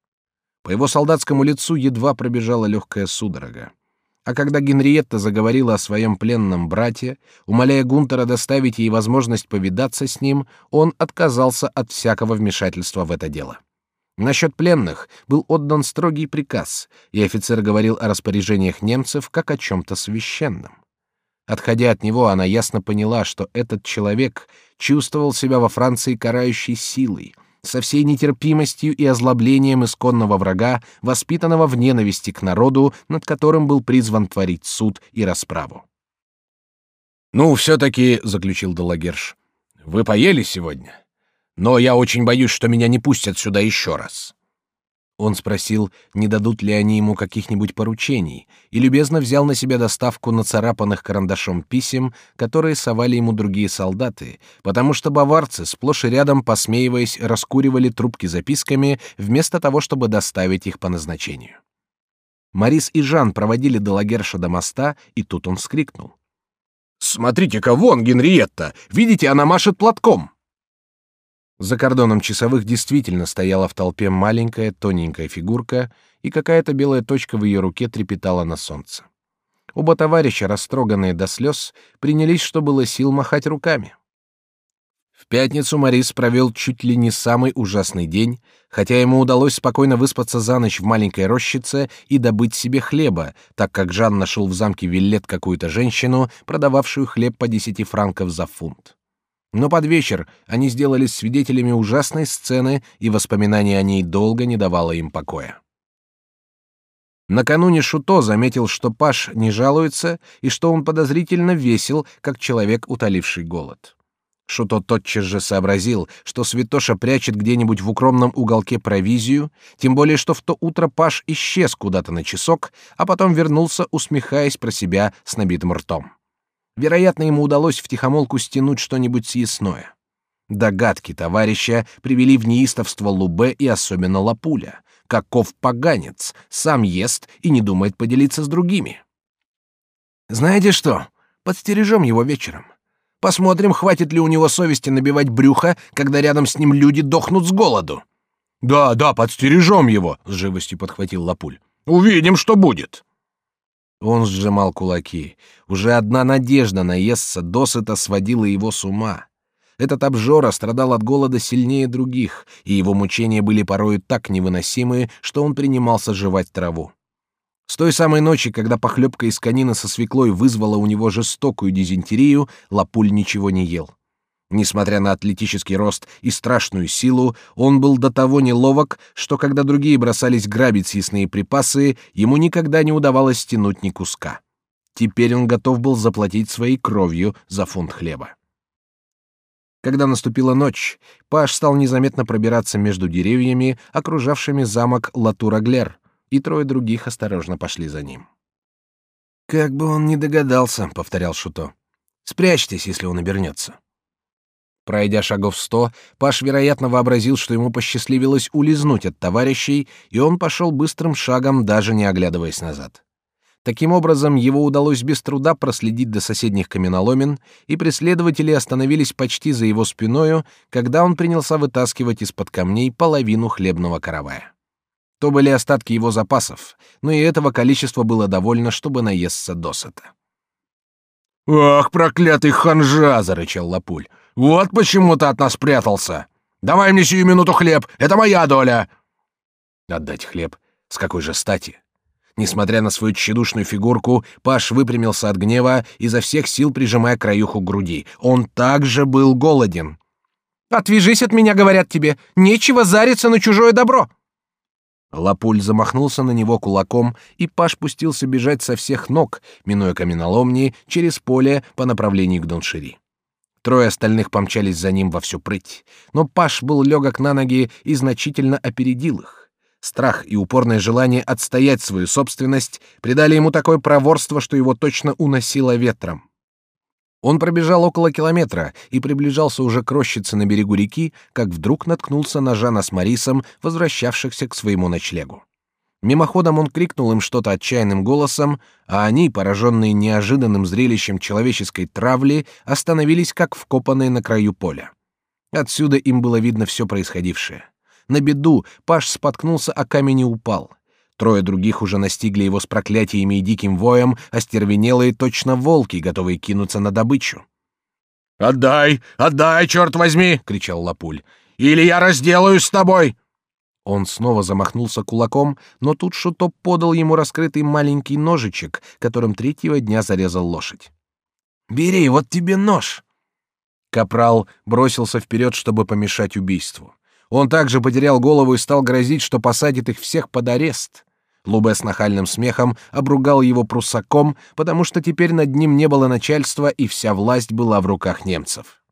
По его солдатскому лицу едва пробежала легкая судорога. А когда Генриетта заговорила о своем пленном брате, умоляя Гунтера доставить ей возможность повидаться с ним, он отказался от всякого вмешательства в это дело. Насчет пленных был отдан строгий приказ, и офицер говорил о распоряжениях немцев как о чем-то священном. Отходя от него, она ясно поняла, что этот человек чувствовал себя во Франции карающей силой, со всей нетерпимостью и озлоблением исконного врага, воспитанного в ненависти к народу, над которым был призван творить суд и расправу. «Ну, все-таки», — заключил Долагерш, — «вы поели сегодня? Но я очень боюсь, что меня не пустят сюда еще раз». Он спросил, не дадут ли они ему каких-нибудь поручений, и любезно взял на себя доставку нацарапанных карандашом писем, которые совали ему другие солдаты, потому что баварцы, сплошь и рядом посмеиваясь, раскуривали трубки записками, вместо того, чтобы доставить их по назначению. Марис и Жан проводили Делагерша до моста, и тут он вскрикнул. «Смотрите-ка, вон Генриетта! Видите, она машет платком!» За кордоном часовых действительно стояла в толпе маленькая тоненькая фигурка, и какая-то белая точка в ее руке трепетала на солнце. Оба товарища, растроганные до слез, принялись, что было сил, махать руками. В пятницу Морис провел чуть ли не самый ужасный день, хотя ему удалось спокойно выспаться за ночь в маленькой рощице и добыть себе хлеба, так как Жан нашел в замке Виллет какую-то женщину, продававшую хлеб по десяти франков за фунт. Но под вечер они сделались свидетелями ужасной сцены, и воспоминание о ней долго не давало им покоя. Накануне Шуто заметил, что Паш не жалуется и что он подозрительно весел, как человек, утоливший голод. Шуто тотчас же сообразил, что Святоша прячет где-нибудь в укромном уголке провизию, тем более что в то утро Паш исчез куда-то на часок, а потом вернулся, усмехаясь про себя с набитым ртом. Вероятно, ему удалось втихомолку стянуть что-нибудь съестное. Догадки товарища привели в неистовство Лубе и особенно Лапуля каков поганец, сам ест и не думает поделиться с другими. Знаете что? Подстережем его вечером. Посмотрим, хватит ли у него совести набивать брюхо, когда рядом с ним люди дохнут с голоду. Да, да, подстережем его, с живостью подхватил Лапуль. Увидим, что будет. Он сжимал кулаки. Уже одна надежда наесться досыта сводила его с ума. Этот обжора страдал от голода сильнее других, и его мучения были порою так невыносимы, что он принимался жевать траву. С той самой ночи, когда похлебка из конины со свеклой вызвала у него жестокую дизентерию, Лапуль ничего не ел. Несмотря на атлетический рост и страшную силу, он был до того неловок, что когда другие бросались грабить съестные припасы, ему никогда не удавалось стянуть ни куска. Теперь он готов был заплатить своей кровью за фунт хлеба. Когда наступила ночь, Паш стал незаметно пробираться между деревьями, окружавшими замок Латураглер, и трое других осторожно пошли за ним. «Как бы он не догадался», — повторял Шуто. «Спрячьтесь, если он обернется». Пройдя шагов сто, Паш, вероятно, вообразил, что ему посчастливилось улизнуть от товарищей, и он пошел быстрым шагом, даже не оглядываясь назад. Таким образом, его удалось без труда проследить до соседних каменоломен, и преследователи остановились почти за его спиною, когда он принялся вытаскивать из-под камней половину хлебного каравая. То были остатки его запасов, но и этого количества было довольно, чтобы наесться досыта. «Ах, проклятый ханжа!» — зарычал Лапуль. «Вот почему ты от нас прятался! Давай мне сию минуту хлеб, это моя доля!» Отдать хлеб? С какой же стати? Несмотря на свою тщедушную фигурку, Паш выпрямился от гнева, изо всех сил прижимая краюху к груди. Он также был голоден. «Отвяжись от меня, говорят тебе. Нечего зариться на чужое добро». Лапуль замахнулся на него кулаком, и Паш пустился бежать со всех ног, минуя каменоломни, через поле по направлению к Доншири. Трое остальных помчались за ним во всю прыть, но Паш был легок на ноги и значительно опередил их. Страх и упорное желание отстоять свою собственность придали ему такое проворство, что его точно уносило ветром. Он пробежал около километра и приближался уже к рощице на берегу реки, как вдруг наткнулся на Жана с Марисом, возвращавшихся к своему ночлегу. Мимоходом он крикнул им что-то отчаянным голосом, а они, пораженные неожиданным зрелищем человеческой травли, остановились как вкопанные на краю поля. Отсюда им было видно все происходившее. На беду Паш споткнулся о камень и упал. Трое других уже настигли его с проклятиями и диким воем, остервенелые точно волки, готовые кинуться на добычу. «Отдай! Отдай, черт возьми!» — кричал Лапуль. «Или я разделаюсь с тобой!» Он снова замахнулся кулаком, но тут Шуто подал ему раскрытый маленький ножичек, которым третьего дня зарезал лошадь. «Бери, вот тебе нож!» Капрал бросился вперед, чтобы помешать убийству. Он также потерял голову и стал грозить, что посадит их всех под арест. Лубе с нахальным смехом обругал его прусаком, потому что теперь над ним не было начальства и вся власть была в руках немцев.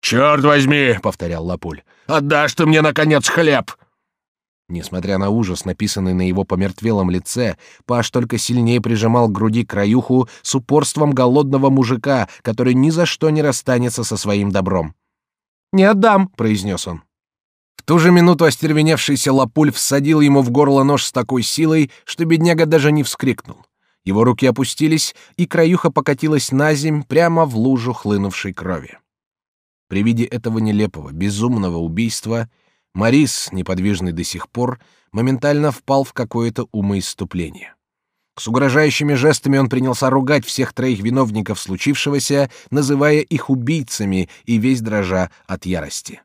«Черт возьми!» — повторял Лапуль. «Отдашь ты мне, наконец, хлеб!» Несмотря на ужас, написанный на его помертвелом лице, Паш только сильнее прижимал к груди краюху с упорством голодного мужика, который ни за что не расстанется со своим добром. «Не отдам», — произнес он. В ту же минуту остервеневшийся Лапуль всадил ему в горло нож с такой силой, что бедняга даже не вскрикнул. Его руки опустились, и краюха покатилась на земь прямо в лужу хлынувшей крови. При виде этого нелепого, безумного убийства Марис, неподвижный до сих пор, моментально впал в какое-то умоиступление. С угрожающими жестами он принялся ругать всех троих виновников случившегося, называя их убийцами и весь дрожа от ярости.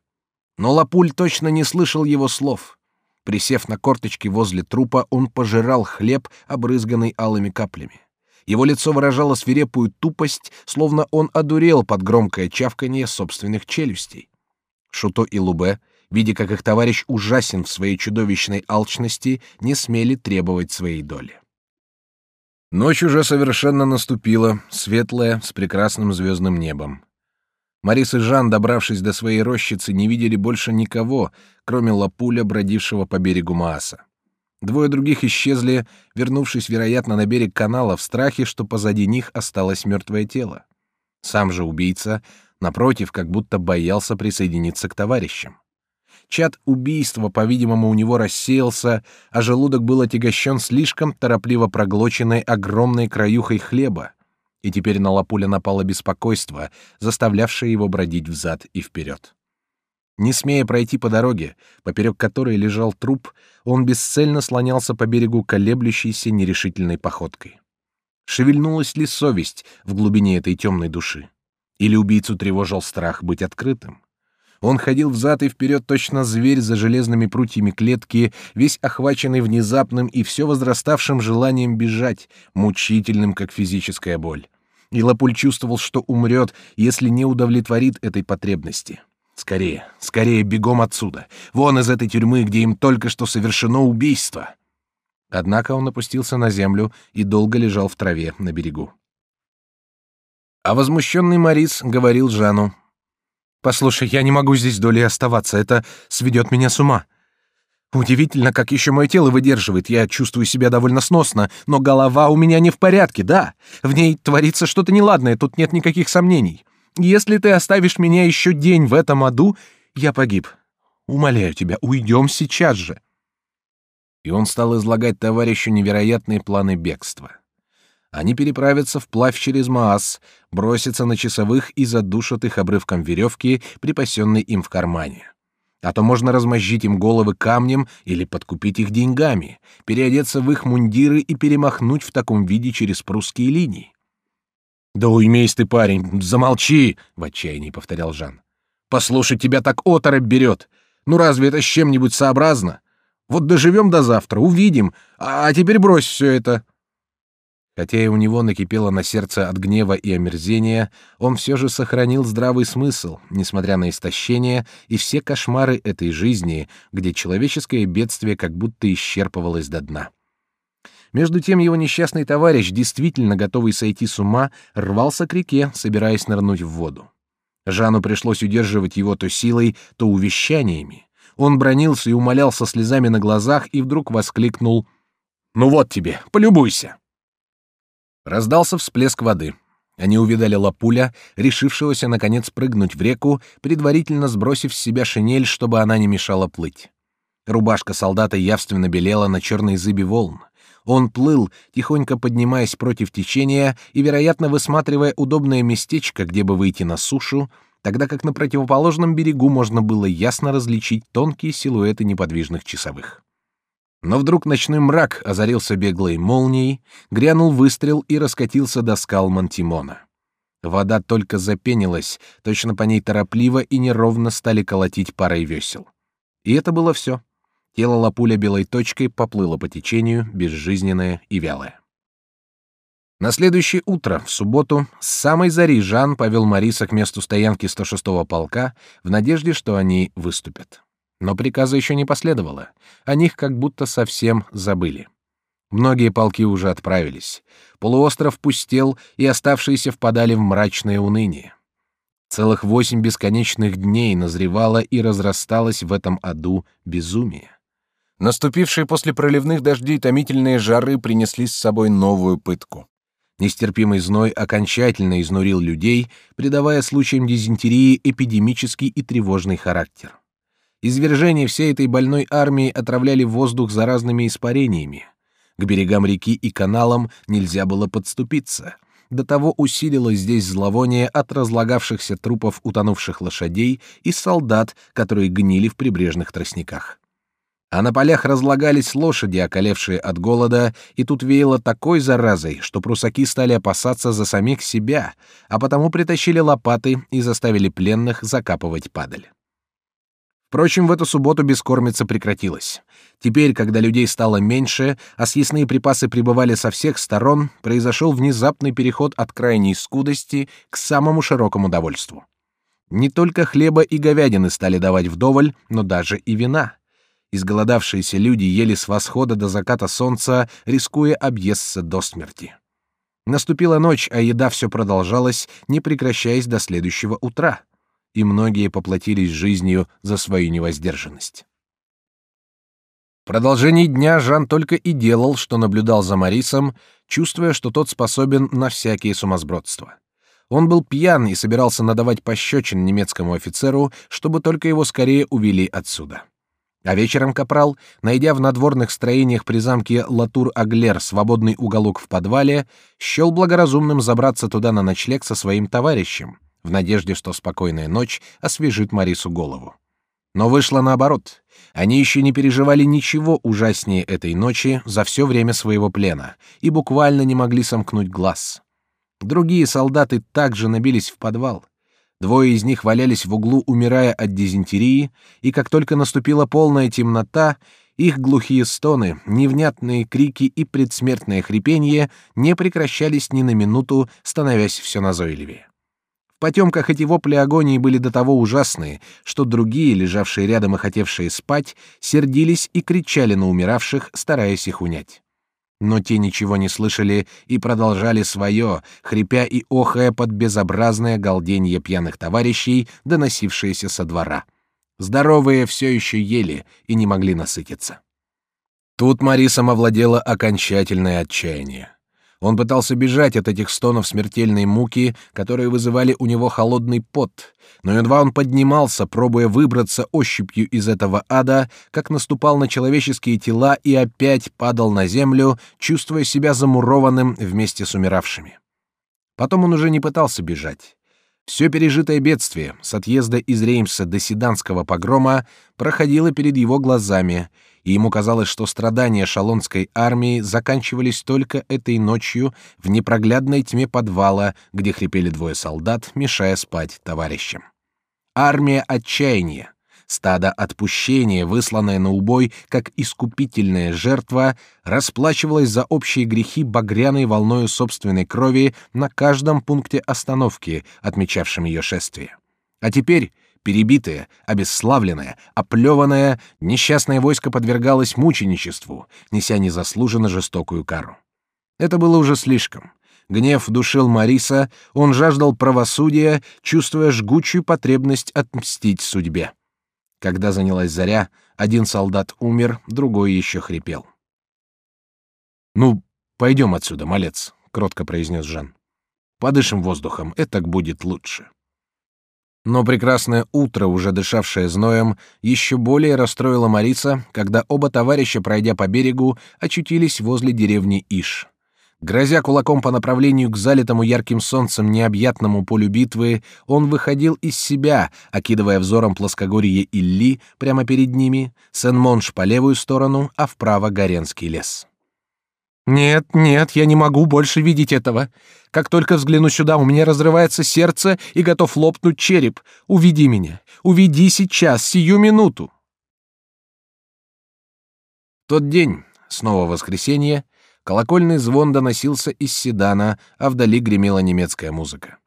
Но Лапуль точно не слышал его слов. Присев на корточки возле трупа, он пожирал хлеб, обрызганный алыми каплями. Его лицо выражало свирепую тупость, словно он одурел под громкое чавканье собственных челюстей. Шуто и Лубе, видя, как их товарищ ужасен в своей чудовищной алчности, не смели требовать своей доли. Ночь уже совершенно наступила, светлая, с прекрасным звездным небом. Марис и Жан, добравшись до своей рощицы, не видели больше никого, кроме Лапуля, бродившего по берегу Мааса. Двое других исчезли, вернувшись, вероятно, на берег канала в страхе, что позади них осталось мертвое тело. Сам же убийца, напротив, как будто боялся присоединиться к товарищам. Чад убийства, по-видимому, у него рассеялся, а желудок был отягощен слишком торопливо проглоченной огромной краюхой хлеба, и теперь на Лапуля напало беспокойство, заставлявшее его бродить взад и вперед. Не смея пройти по дороге, поперек которой лежал труп, он бесцельно слонялся по берегу колеблющейся нерешительной походкой. Шевельнулась ли совесть в глубине этой темной души? Или убийцу тревожил страх быть открытым? Он ходил взад и вперед точно зверь за железными прутьями клетки, весь охваченный внезапным и все возраставшим желанием бежать, мучительным, как физическая боль. И Лапуль чувствовал, что умрет, если не удовлетворит этой потребности. Скорее, скорее бегом отсюда, вон из этой тюрьмы, где им только что совершено убийство. Однако он опустился на землю и долго лежал в траве на берегу. А возмущенный Морис говорил Жану: "Послушай, я не могу здесь долей оставаться, это сведет меня с ума. Удивительно, как еще мое тело выдерживает. Я чувствую себя довольно сносно, но голова у меня не в порядке, да. В ней творится что-то неладное, тут нет никаких сомнений. Если ты оставишь меня еще день в этом аду, я погиб. Умоляю тебя, уйдем сейчас же. И он стал излагать товарищу невероятные планы бегства. Они переправятся вплавь через Маас, бросятся на часовых и задушат их обрывком веревки, припасенной им в кармане. А то можно размозжить им головы камнем или подкупить их деньгами, переодеться в их мундиры и перемахнуть в таком виде через прусские линии. Да уймись ты, парень, замолчи, в отчаянии повторял Жан. Послушай, тебя так оторопь берет. Ну разве это с чем-нибудь сообразно? Вот доживем до завтра, увидим. А теперь брось все это. Хотя и у него накипело на сердце от гнева и омерзения, он все же сохранил здравый смысл, несмотря на истощение и все кошмары этой жизни, где человеческое бедствие как будто исчерпывалось до дна. Между тем его несчастный товарищ, действительно готовый сойти с ума, рвался к реке, собираясь нырнуть в воду. Жану пришлось удерживать его то силой, то увещаниями. Он бронился и умолял со слезами на глазах и вдруг воскликнул «Ну вот тебе, полюбуйся!» Раздался всплеск воды. Они увидали Лапуля, решившегося наконец прыгнуть в реку, предварительно сбросив с себя шинель, чтобы она не мешала плыть. Рубашка солдата явственно белела на черной зыбе волн. Он плыл, тихонько поднимаясь против течения и, вероятно, высматривая удобное местечко, где бы выйти на сушу, тогда как на противоположном берегу можно было ясно различить тонкие силуэты неподвижных часовых. Но вдруг ночной мрак озарился беглой молнией, грянул выстрел и раскатился до скал Монтимона. Вода только запенилась, точно по ней торопливо и неровно стали колотить парой весел. И это было все. Тело Лапуля белой точкой поплыло по течению, безжизненное и вялое. На следующее утро, в субботу, с самой зари Жан повел Мариса к месту стоянки 106-го полка в надежде, что они выступят. Но приказа еще не последовало. О них как будто совсем забыли. Многие полки уже отправились. Полуостров пустел, и оставшиеся впадали в мрачное уныние. Целых восемь бесконечных дней назревало и разрасталось в этом аду безумие. Наступившие после проливных дождей томительные жары принесли с собой новую пытку. Нестерпимый зной окончательно изнурил людей, придавая случаям дизентерии эпидемический и тревожный характер. Извержения всей этой больной армии отравляли воздух заразными испарениями. К берегам реки и каналам нельзя было подступиться. До того усилилось здесь зловоние от разлагавшихся трупов утонувших лошадей и солдат, которые гнили в прибрежных тростниках. А на полях разлагались лошади, околевшие от голода, и тут веяло такой заразой, что прусаки стали опасаться за самих себя, а потому притащили лопаты и заставили пленных закапывать падаль. Впрочем, в эту субботу бескормица прекратилась. Теперь, когда людей стало меньше, а съестные припасы прибывали со всех сторон, произошел внезапный переход от крайней скудости к самому широкому довольству. Не только хлеба и говядины стали давать вдоволь, но даже и вина. Изголодавшиеся люди ели с восхода до заката солнца, рискуя объесться до смерти. Наступила ночь, а еда все продолжалась, не прекращаясь до следующего утра, и многие поплатились жизнью за свою невоздержанность. В продолжении дня Жан только и делал, что наблюдал за Марисом, чувствуя, что тот способен на всякие сумасбродства. Он был пьян и собирался надавать пощечин немецкому офицеру, чтобы только его скорее увели отсюда. А вечером капрал, найдя в надворных строениях при замке Латур-Аглер свободный уголок в подвале, счел благоразумным забраться туда на ночлег со своим товарищем, в надежде, что спокойная ночь освежит Марису голову. Но вышло наоборот. Они еще не переживали ничего ужаснее этой ночи за все время своего плена и буквально не могли сомкнуть глаз. Другие солдаты также набились в подвал. Двое из них валялись в углу, умирая от дизентерии, и как только наступила полная темнота, их глухие стоны, невнятные крики и предсмертное хрипение не прекращались ни на минуту, становясь все назойливее. В потемках эти вопли агонии были до того ужасные, что другие, лежавшие рядом и хотевшие спать, сердились и кричали на умиравших, стараясь их унять. Но те ничего не слышали и продолжали свое, хрипя и охая под безобразное галденье пьяных товарищей, доносившееся со двора. Здоровые все еще ели и не могли насытиться. Тут Марисом овладело окончательное отчаяние. Он пытался бежать от этих стонов смертельной муки, которые вызывали у него холодный пот, но едва он поднимался, пробуя выбраться ощупью из этого ада, как наступал на человеческие тела и опять падал на землю, чувствуя себя замурованным вместе с умиравшими. Потом он уже не пытался бежать. Все пережитое бедствие, с отъезда из Реймса до Седанского погрома, проходило перед его глазами, и ему казалось, что страдания шалонской армии заканчивались только этой ночью в непроглядной тьме подвала, где хрипели двое солдат, мешая спать товарищам. Армия отчаяния, стадо отпущения, высланное на убой как искупительная жертва, расплачивалось за общие грехи багряной волною собственной крови на каждом пункте остановки, отмечавшем ее шествие. А теперь Перебитое, обесславленное, оплеванное, несчастное войско подвергалось мученичеству, неся незаслуженно жестокую кару. Это было уже слишком. Гнев душил Мариса, он жаждал правосудия, чувствуя жгучую потребность отмстить судьбе. Когда занялась заря, один солдат умер, другой еще хрипел. «Ну, пойдем отсюда, малец», — кротко произнес Жан. «Подышим воздухом, это будет лучше». Но прекрасное утро, уже дышавшее зноем, еще более расстроило Мариса, когда оба товарища, пройдя по берегу, очутились возле деревни Иш. Грозя кулаком по направлению к залитому ярким солнцем необъятному полю битвы, он выходил из себя, окидывая взором плоскогорье Илли прямо перед ними, Сен-Монш по левую сторону, а вправо Горенский лес. Нет, нет, я не могу больше видеть этого. Как только взгляну сюда, у меня разрывается сердце и готов лопнуть череп. Уведи меня. Уведи сейчас, сию минуту. Тот день, снова воскресенье, колокольный звон доносился из Седана, а вдали гремела немецкая музыка.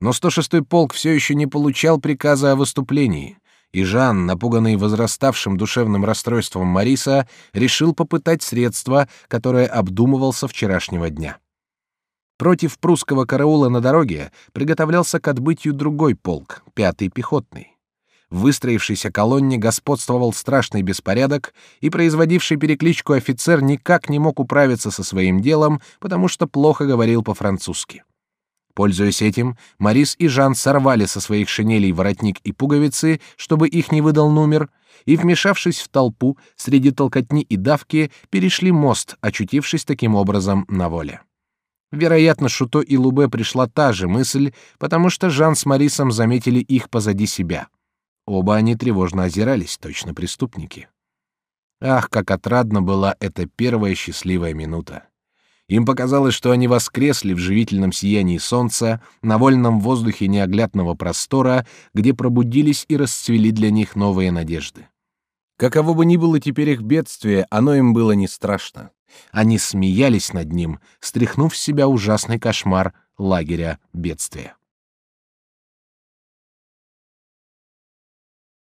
Но 106-й полк все еще не получал приказа о выступлении и Жан, напуганный возраставшим душевным расстройством Мариса, решил попытать средства, которое обдумывал со вчерашнего дня. Против прусского караула на дороге приготовлялся к отбытию другой полк, пятый пехотный. В выстроившейся колонне господствовал страшный беспорядок, и производивший перекличку офицер никак не мог управиться со своим делом, потому что плохо говорил по-французски. Пользуясь этим, Марис и Жан сорвали со своих шинелей воротник и пуговицы, чтобы их не выдал номер, и, вмешавшись в толпу, среди толкотни и давки, перешли мост, очутившись таким образом на воле. Вероятно, Шуто и Лубе пришла та же мысль, потому что Жан с Марисом заметили их позади себя. Оба они тревожно озирались, точно преступники. Ах, как отрадна была эта первая счастливая минута! Им показалось, что они воскресли в живительном сиянии солнца, на вольном воздухе неоглядного простора, где пробудились и расцвели для них новые надежды. Каково бы ни было теперь их бедствие, оно им было не страшно. Они смеялись над ним, стряхнув с себя ужасный кошмар лагеря бедствия.